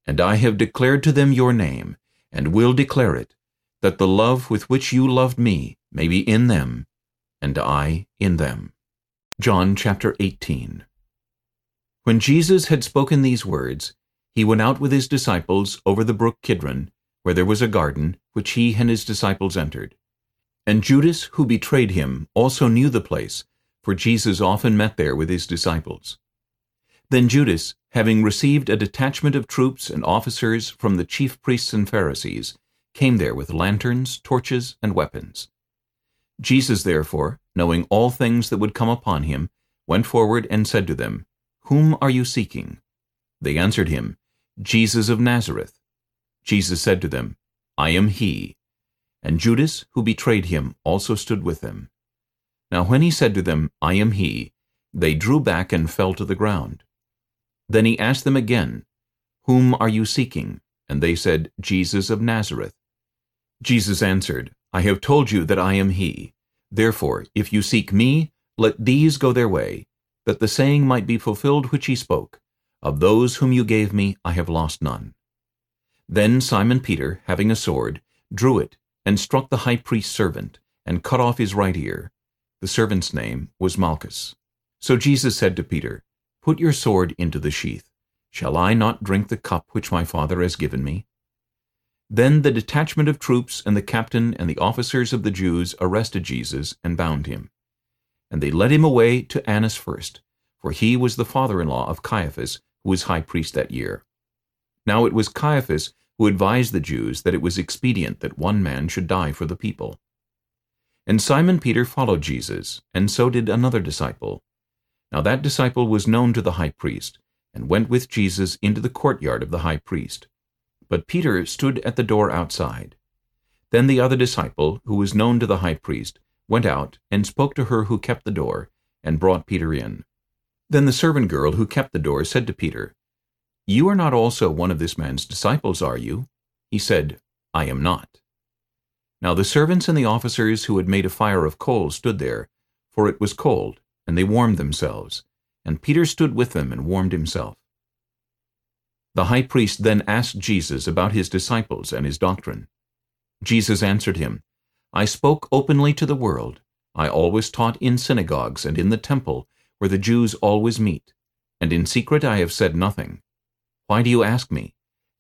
And I have declared to them your name, and will declare it, that the love with which you loved me may be in them, and I in them. John chapter 18 When Jesus had spoken these words, he went out with his disciples over the brook Kidron, where there was a garden, which he and his disciples entered. And Judas, who betrayed him, also knew the place, for Jesus often met there with his disciples. Then Judas, having received a detachment of troops and officers from the chief priests and Pharisees, came there with lanterns, torches, and weapons. Jesus therefore, knowing all things that would come upon him, went forward and said to them, Whom are you seeking? They answered him, Jesus of Nazareth. Jesus said to them, I am he. And Judas, who betrayed him, also stood with them. Now when he said to them, I am he, they drew back and fell to the ground. Then he asked them again, Whom are you seeking? And they said, Jesus of Nazareth. Jesus answered, I have told you that I am he. Therefore, if you seek me, let these go their way, that the saying might be fulfilled which he spoke, Of those whom you gave me I have lost none. Then Simon Peter, having a sword, drew it, and struck the high priest's servant, and cut off his right ear. The servant's name was Malchus. So Jesus said to Peter, Put your sword into the sheath. Shall I not drink the cup which my Father has given me? Then the detachment of troops and the captain and the officers of the Jews arrested Jesus and bound him. And they led him away to Annas first, for he was the father-in-law of Caiaphas, who was high priest that year. Now it was Caiaphas who advised the Jews that it was expedient that one man should die for the people. And Simon Peter followed Jesus, and so did another disciple. Now that disciple was known to the high priest, and went with Jesus into the courtyard of the high priest. But Peter stood at the door outside. Then the other disciple, who was known to the high priest, went out and spoke to her who kept the door, and brought Peter in. Then the servant girl who kept the door said to Peter, You are not also one of this man's disciples, are you? He said, I am not. Now the servants and the officers who had made a fire of coals stood there, for it was cold, and they warmed themselves. And Peter stood with them and warmed himself. The high priest then asked Jesus about his disciples and his doctrine. Jesus answered him, I spoke openly to the world. I always taught in synagogues and in the temple, where the Jews always meet. And in secret I have said nothing. Why do you ask me?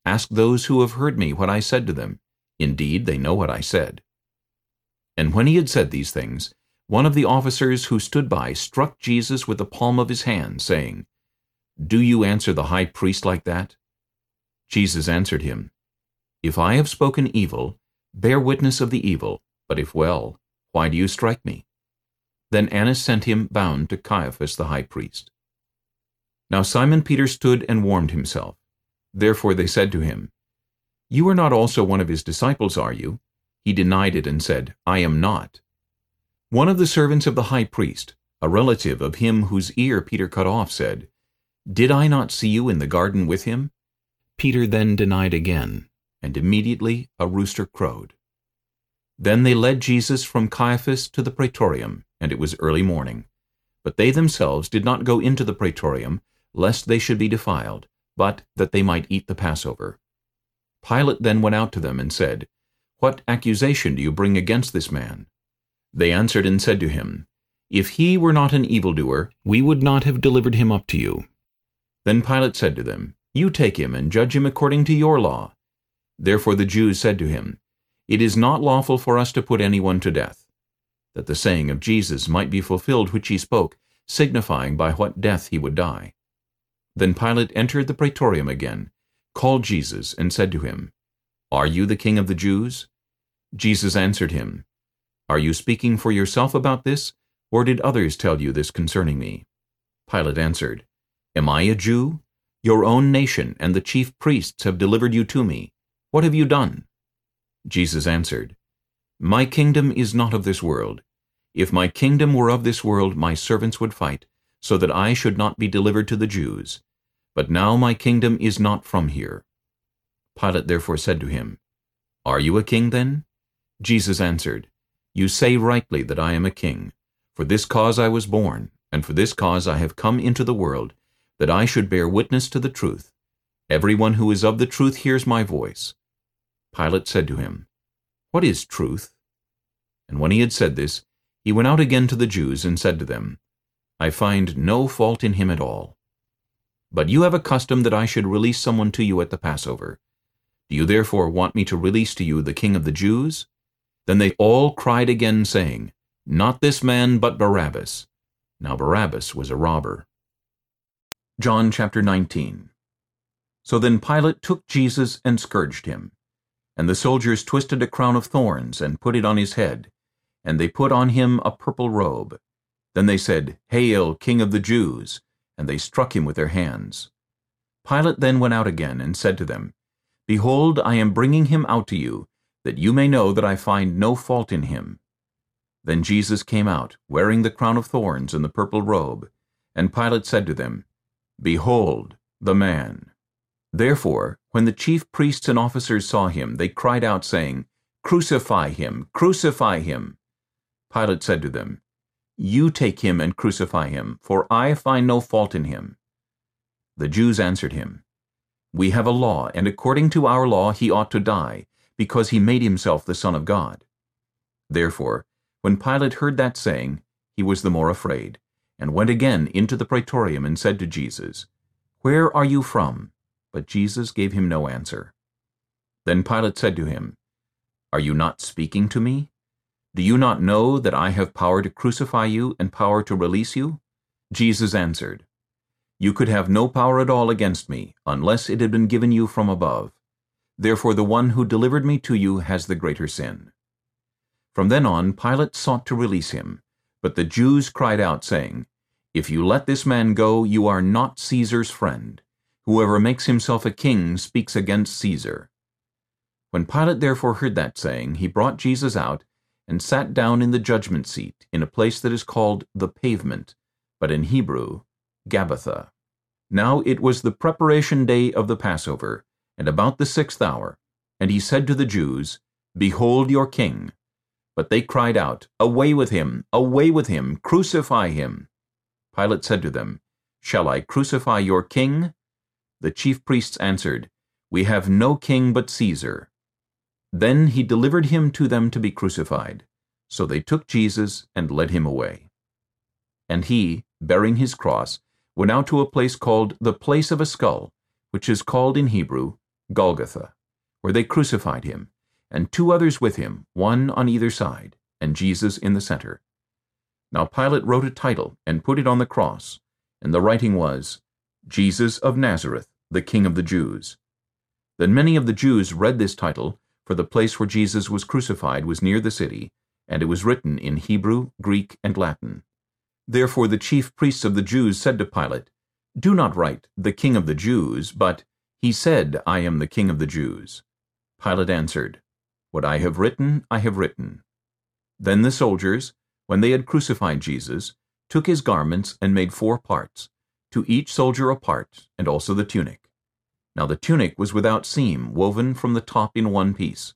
Ask those who have heard me what I said to them. Indeed, they know what I said. And when he had said these things, one of the officers who stood by struck Jesus with the palm of his hand, saying, Do you answer the high priest like that? Jesus answered him, If I have spoken evil, bear witness of the evil, but if well, why do you strike me? Then Annas sent him bound to Caiaphas the high priest. Now Simon Peter stood and warmed himself. Therefore they said to him, You are not also one of his disciples, are you? He denied it and said, I am not. One of the servants of the high priest, a relative of him whose ear Peter cut off, said, Did I not see you in the garden with him? Peter then denied again, and immediately a rooster crowed. Then they led Jesus from Caiaphas to the praetorium, and it was early morning. But they themselves did not go into the praetorium, lest they should be defiled, but that they might eat the Passover. Pilate then went out to them and said, What accusation do you bring against this man? They answered and said to him, If he were not an evildoer, we would not have delivered him up to you. Then Pilate said to them, you take him and judge him according to your law. Therefore the Jews said to him, It is not lawful for us to put anyone to death. That the saying of Jesus might be fulfilled which he spoke, signifying by what death he would die. Then Pilate entered the praetorium again, called Jesus, and said to him, Are you the king of the Jews? Jesus answered him, Are you speaking for yourself about this, or did others tell you this concerning me? Pilate answered, Am I a Jew? Your own nation and the chief priests have delivered you to me. What have you done? Jesus answered, My kingdom is not of this world. If my kingdom were of this world, my servants would fight, so that I should not be delivered to the Jews. But now my kingdom is not from here. Pilate therefore said to him, Are you a king then? Jesus answered, You say rightly that I am a king. For this cause I was born, and for this cause I have come into the world, that I should bear witness to the truth. Everyone who is of the truth hears my voice. Pilate said to him, What is truth? And when he had said this, he went out again to the Jews and said to them, I find no fault in him at all. But you have a custom that I should release someone to you at the Passover. Do you therefore want me to release to you the king of the Jews? Then they all cried again, saying, Not this man, but Barabbas. Now Barabbas was a robber. John chapter 19 So then Pilate took Jesus and scourged him. And the soldiers twisted a crown of thorns and put it on his head, and they put on him a purple robe. Then they said, Hail, King of the Jews! And they struck him with their hands. Pilate then went out again and said to them, Behold, I am bringing him out to you, that you may know that I find no fault in him. Then Jesus came out, wearing the crown of thorns and the purple robe. And Pilate said to them, Behold, the man. Therefore, when the chief priests and officers saw him, they cried out, saying, Crucify him! Crucify him! Pilate said to them, You take him and crucify him, for I find no fault in him. The Jews answered him, We have a law, and according to our law he ought to die, because he made himself the Son of God. Therefore, when Pilate heard that saying, he was the more afraid, and went again into the praetorium and said to Jesus, Where are you from? But Jesus gave him no answer. Then Pilate said to him, Are you not speaking to me? Do you not know that I have power to crucify you and power to release you? Jesus answered, You could have no power at all against me, unless it had been given you from above. Therefore the one who delivered me to you has the greater sin. From then on Pilate sought to release him, but the Jews cried out, saying, If you let this man go, you are not Caesar's friend. Whoever makes himself a king speaks against Caesar. When Pilate therefore heard that saying, he brought Jesus out, and sat down in the judgment seat, in a place that is called the pavement, but in Hebrew, Gabbatha. Now it was the preparation day of the Passover, and about the sixth hour. And he said to the Jews, Behold your king. But they cried out, Away with him, away with him, crucify him. Pilate said to them, Shall I crucify your king? The chief priests answered, We have no king but Caesar. Then he delivered him to them to be crucified. So they took Jesus and led him away. And he, bearing his cross, went out to a place called the place of a skull, which is called in Hebrew Golgotha, where they crucified him, and two others with him, one on either side, and Jesus in the center. Now Pilate wrote a title and put it on the cross, and the writing was, Jesus of Nazareth, the King of the Jews. Then many of the Jews read this title for the place where Jesus was crucified was near the city, and it was written in Hebrew, Greek, and Latin. Therefore the chief priests of the Jews said to Pilate, Do not write, the King of the Jews, but, He said, I am the King of the Jews. Pilate answered, What I have written, I have written. Then the soldiers, when they had crucified Jesus, took his garments and made four parts, to each soldier a part, and also the tunic. Now the tunic was without seam, woven from the top in one piece.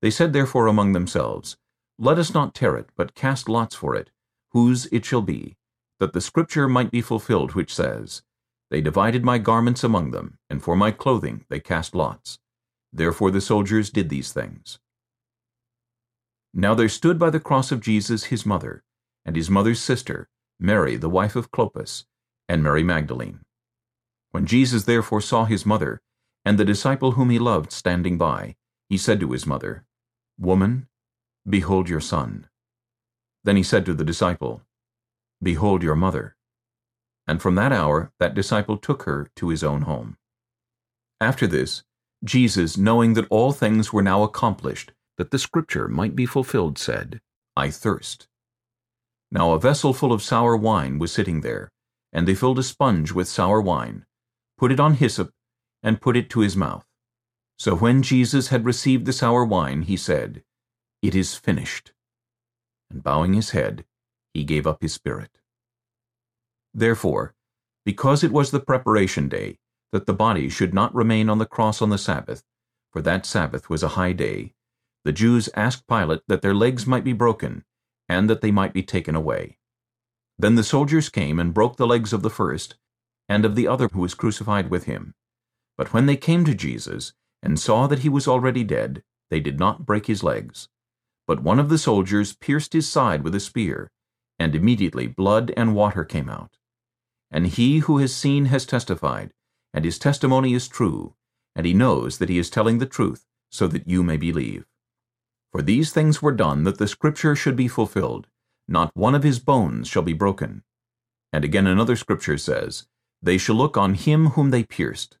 They said therefore among themselves, Let us not tear it, but cast lots for it, whose it shall be, that the scripture might be fulfilled which says, They divided my garments among them, and for my clothing they cast lots. Therefore the soldiers did these things. Now there stood by the cross of Jesus his mother, and his mother's sister, Mary the wife of Clopas, and Mary Magdalene. When Jesus therefore saw his mother, and the disciple whom he loved standing by, he said to his mother, Woman, behold your son. Then he said to the disciple, Behold your mother. And from that hour that disciple took her to his own home. After this, Jesus, knowing that all things were now accomplished, that the scripture might be fulfilled, said, I thirst. Now a vessel full of sour wine was sitting there, and they filled a sponge with sour wine, put it on hyssop, and put it to his mouth. So when Jesus had received the sour wine, he said, It is finished. And bowing his head, he gave up his spirit. Therefore, because it was the preparation day, that the body should not remain on the cross on the Sabbath, for that Sabbath was a high day, the Jews asked Pilate that their legs might be broken, and that they might be taken away. Then the soldiers came and broke the legs of the first, and of the other who was crucified with him. But when they came to Jesus, and saw that he was already dead, they did not break his legs. But one of the soldiers pierced his side with a spear, and immediately blood and water came out. And he who has seen has testified, and his testimony is true, and he knows that he is telling the truth, so that you may believe. For these things were done that the scripture should be fulfilled, not one of his bones shall be broken. And again another scripture says, they shall look on him whom they pierced.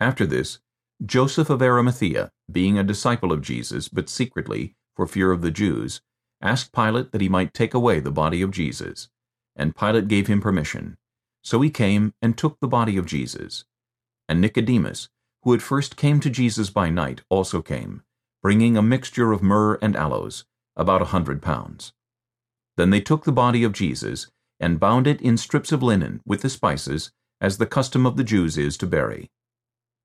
After this, Joseph of Arimathea, being a disciple of Jesus, but secretly, for fear of the Jews, asked Pilate that he might take away the body of Jesus. And Pilate gave him permission. So he came and took the body of Jesus. And Nicodemus, who at first came to Jesus by night, also came, bringing a mixture of myrrh and aloes, about a hundred pounds. Then they took the body of Jesus, and bound it in strips of linen with the spices, as the custom of the Jews is to bury.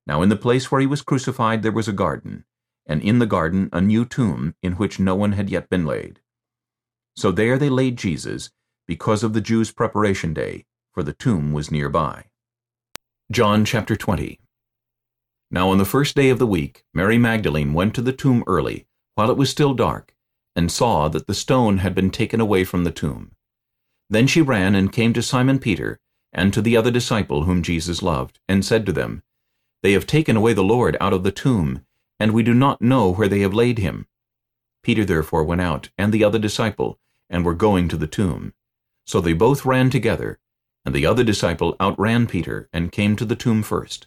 Now in the place where he was crucified there was a garden, and in the garden a new tomb in which no one had yet been laid. So there they laid Jesus, because of the Jews' preparation day, for the tomb was nearby. John chapter 20 Now on the first day of the week, Mary Magdalene went to the tomb early, while it was still dark, and saw that the stone had been taken away from the tomb. Then she ran and came to Simon Peter, and to the other disciple whom Jesus loved, and said to them, They have taken away the Lord out of the tomb, and we do not know where they have laid him. Peter therefore went out, and the other disciple, and were going to the tomb. So they both ran together, and the other disciple outran Peter, and came to the tomb first.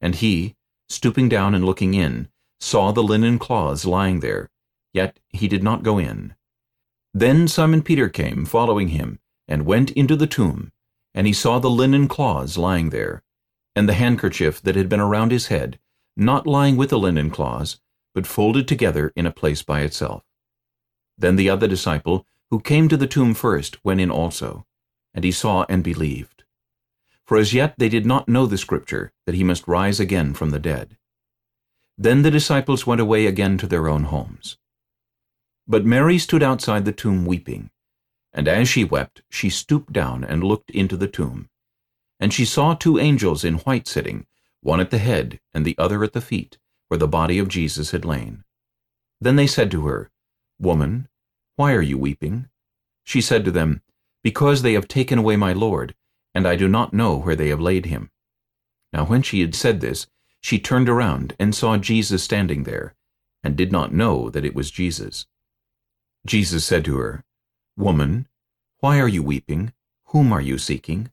And he, stooping down and looking in, saw the linen cloths lying there, yet he did not go in. Then Simon Peter came, following him, and went into the tomb, and he saw the linen cloths lying there, and the handkerchief that had been around his head, not lying with the linen cloths, but folded together in a place by itself. Then the other disciple, who came to the tomb first, went in also, and he saw and believed. For as yet they did not know the Scripture, that he must rise again from the dead. Then the disciples went away again to their own homes. But Mary stood outside the tomb weeping. And as she wept, she stooped down and looked into the tomb. And she saw two angels in white sitting, one at the head and the other at the feet, where the body of Jesus had lain. Then they said to her, Woman, why are you weeping? She said to them, Because they have taken away my Lord, and I do not know where they have laid him. Now when she had said this, she turned around and saw Jesus standing there, and did not know that it was Jesus. Jesus said to her, Woman, why are you weeping? Whom are you seeking?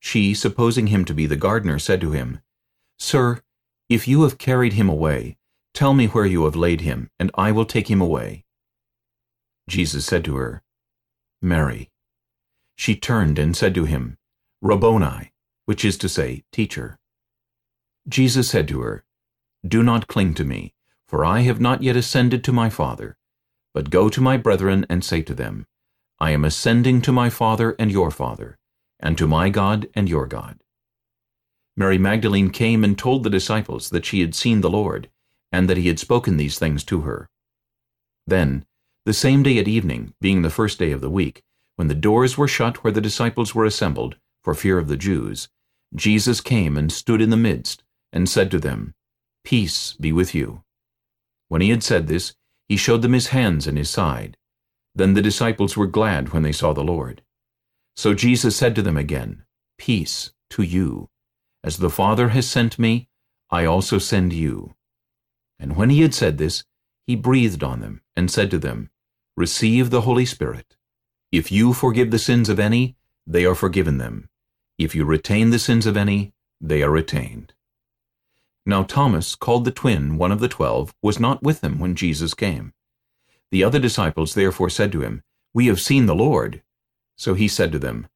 She, supposing him to be the gardener, said to him, Sir, if you have carried him away, tell me where you have laid him, and I will take him away. Jesus said to her, Mary. She turned and said to him, Rabboni, which is to say, Teacher. Jesus said to her, Do not cling to me, for I have not yet ascended to my Father. But go to my brethren and say to them, I am ascending to my Father and your Father, and to my God and your God. Mary Magdalene came and told the disciples that she had seen the Lord, and that he had spoken these things to her. Then, the same day at evening, being the first day of the week, when the doors were shut where the disciples were assembled, for fear of the Jews, Jesus came and stood in the midst, and said to them, Peace be with you. When he had said this, he showed them his hands and his side. Then the disciples were glad when they saw the Lord. So Jesus said to them again, Peace to you. As the Father has sent me, I also send you. And when he had said this, he breathed on them, and said to them, Receive the Holy Spirit. If you forgive the sins of any, they are forgiven them. If you retain the sins of any, they are retained. Now Thomas, called the twin, one of the twelve, was not with them when Jesus came. The other disciples therefore said to him, We have seen the Lord. So he said to them,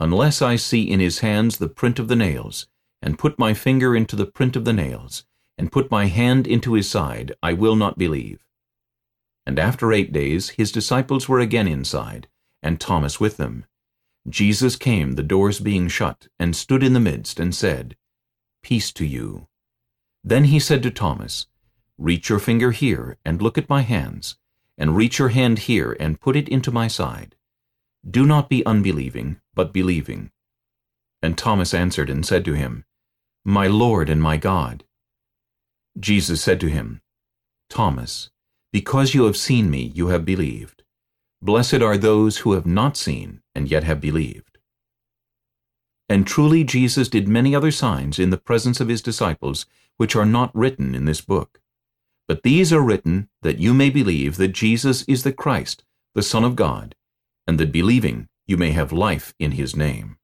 Unless I see in his hands the print of the nails, and put my finger into the print of the nails, and put my hand into his side, I will not believe. And after eight days his disciples were again inside, and Thomas with them. Jesus came, the doors being shut, and stood in the midst, and said, Peace to you. Then he said to Thomas, Reach your finger here, and look at my hands, and reach your hand here, and put it into my side. Do not be unbelieving, but believing. And Thomas answered and said to him, My Lord and my God. Jesus said to him, Thomas, because you have seen me, you have believed. Blessed are those who have not seen, and yet have believed. And truly Jesus did many other signs in the presence of his disciples, which are not written in this book. But these are written that you may believe that Jesus is the Christ, the Son of God, and that believing you may have life in his name.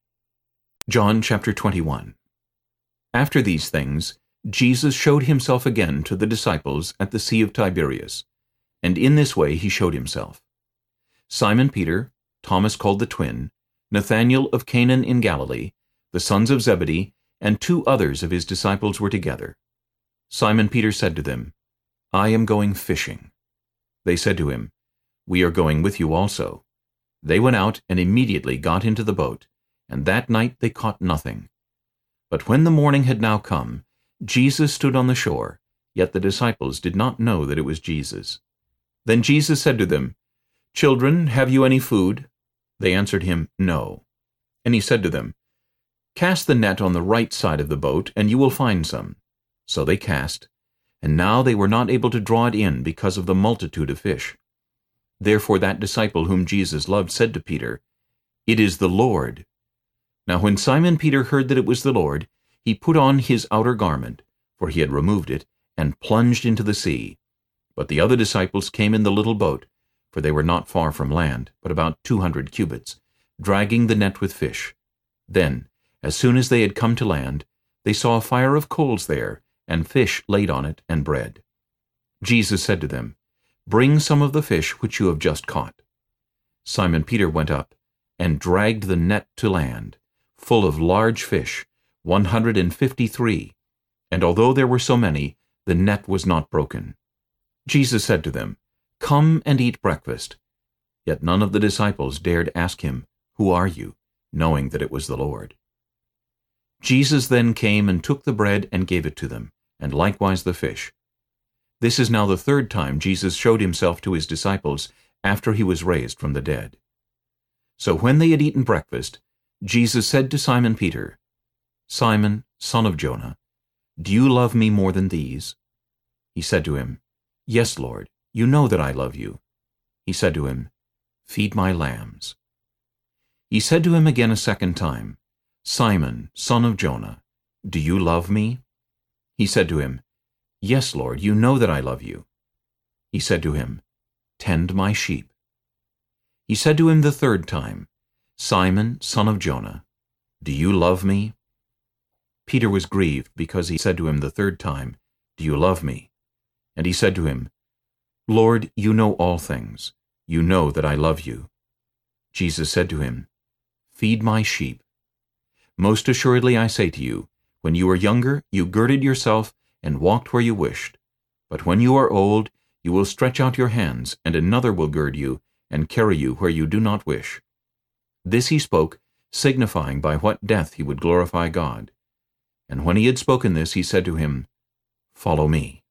John chapter 21 After these things, Jesus showed himself again to the disciples at the Sea of Tiberias, and in this way he showed himself. Simon Peter, Thomas called the twin, Nathanael of Cana in Galilee, the sons of Zebedee, and two others of his disciples were together. Simon Peter said to them, I am going fishing. They said to him, We are going with you also. They went out and immediately got into the boat, and that night they caught nothing. But when the morning had now come, Jesus stood on the shore, yet the disciples did not know that it was Jesus. Then Jesus said to them, Children, have you any food? They answered him, No. And he said to them, Cast the net on the right side of the boat, and you will find some. So they cast, and now they were not able to draw it in because of the multitude of fish. Therefore that disciple whom Jesus loved said to Peter, It is the Lord. Now when Simon Peter heard that it was the Lord, he put on his outer garment, for he had removed it, and plunged into the sea. But the other disciples came in the little boat, for they were not far from land, but about two hundred cubits, dragging the net with fish. Then, as soon as they had come to land, they saw a fire of coals there, and fish laid on it, and bread. Jesus said to them, Bring some of the fish which you have just caught. Simon Peter went up, and dragged the net to land, full of large fish, one hundred and fifty-three, and although there were so many, the net was not broken. Jesus said to them, Come and eat breakfast. Yet none of the disciples dared ask him, Who are you? knowing that it was the Lord. Jesus then came and took the bread and gave it to them, and likewise the fish. This is now the third time Jesus showed himself to his disciples after he was raised from the dead. So when they had eaten breakfast, Jesus said to Simon Peter, Simon, son of Jonah, do you love me more than these? He said to him, Yes, Lord, you know that I love you. He said to him, Feed my lambs. He said to him again a second time, Simon, son of Jonah, do you love me? He said to him, Yes, Lord, you know that I love you. He said to him, Tend my sheep. He said to him the third time, Simon, son of Jonah, do you love me? Peter was grieved because he said to him the third time, Do you love me? And he said to him, Lord, you know all things. You know that I love you. Jesus said to him, Feed my sheep. Most assuredly I say to you, when you were younger, you girded yourself and walked where you wished. But when you are old, you will stretch out your hands, and another will gird you, and carry you where you do not wish. This he spoke, signifying by what death he would glorify God. And when he had spoken this, he said to him, Follow me.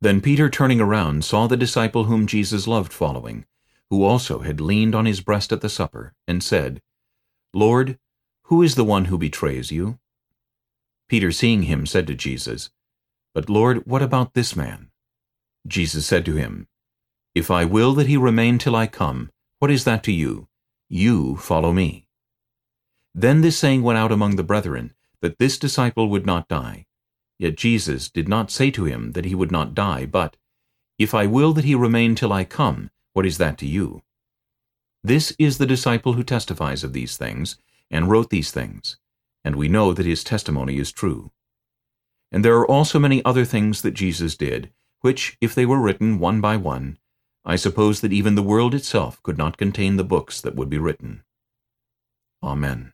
Then Peter, turning around, saw the disciple whom Jesus loved following, who also had leaned on his breast at the supper, and said, Lord, who is the one who betrays you? Peter, seeing him, said to Jesus, But Lord, what about this man? Jesus said to him, If I will that he remain till I come, what is that to you? You follow me. Then this saying went out among the brethren, that this disciple would not die. Yet Jesus did not say to him that he would not die, but, If I will that he remain till I come, what is that to you? This is the disciple who testifies of these things, and wrote these things, and we know that his testimony is true. And there are also many other things that Jesus did, which, if they were written one by one, I suppose that even the world itself could not contain the books that would be written. Amen.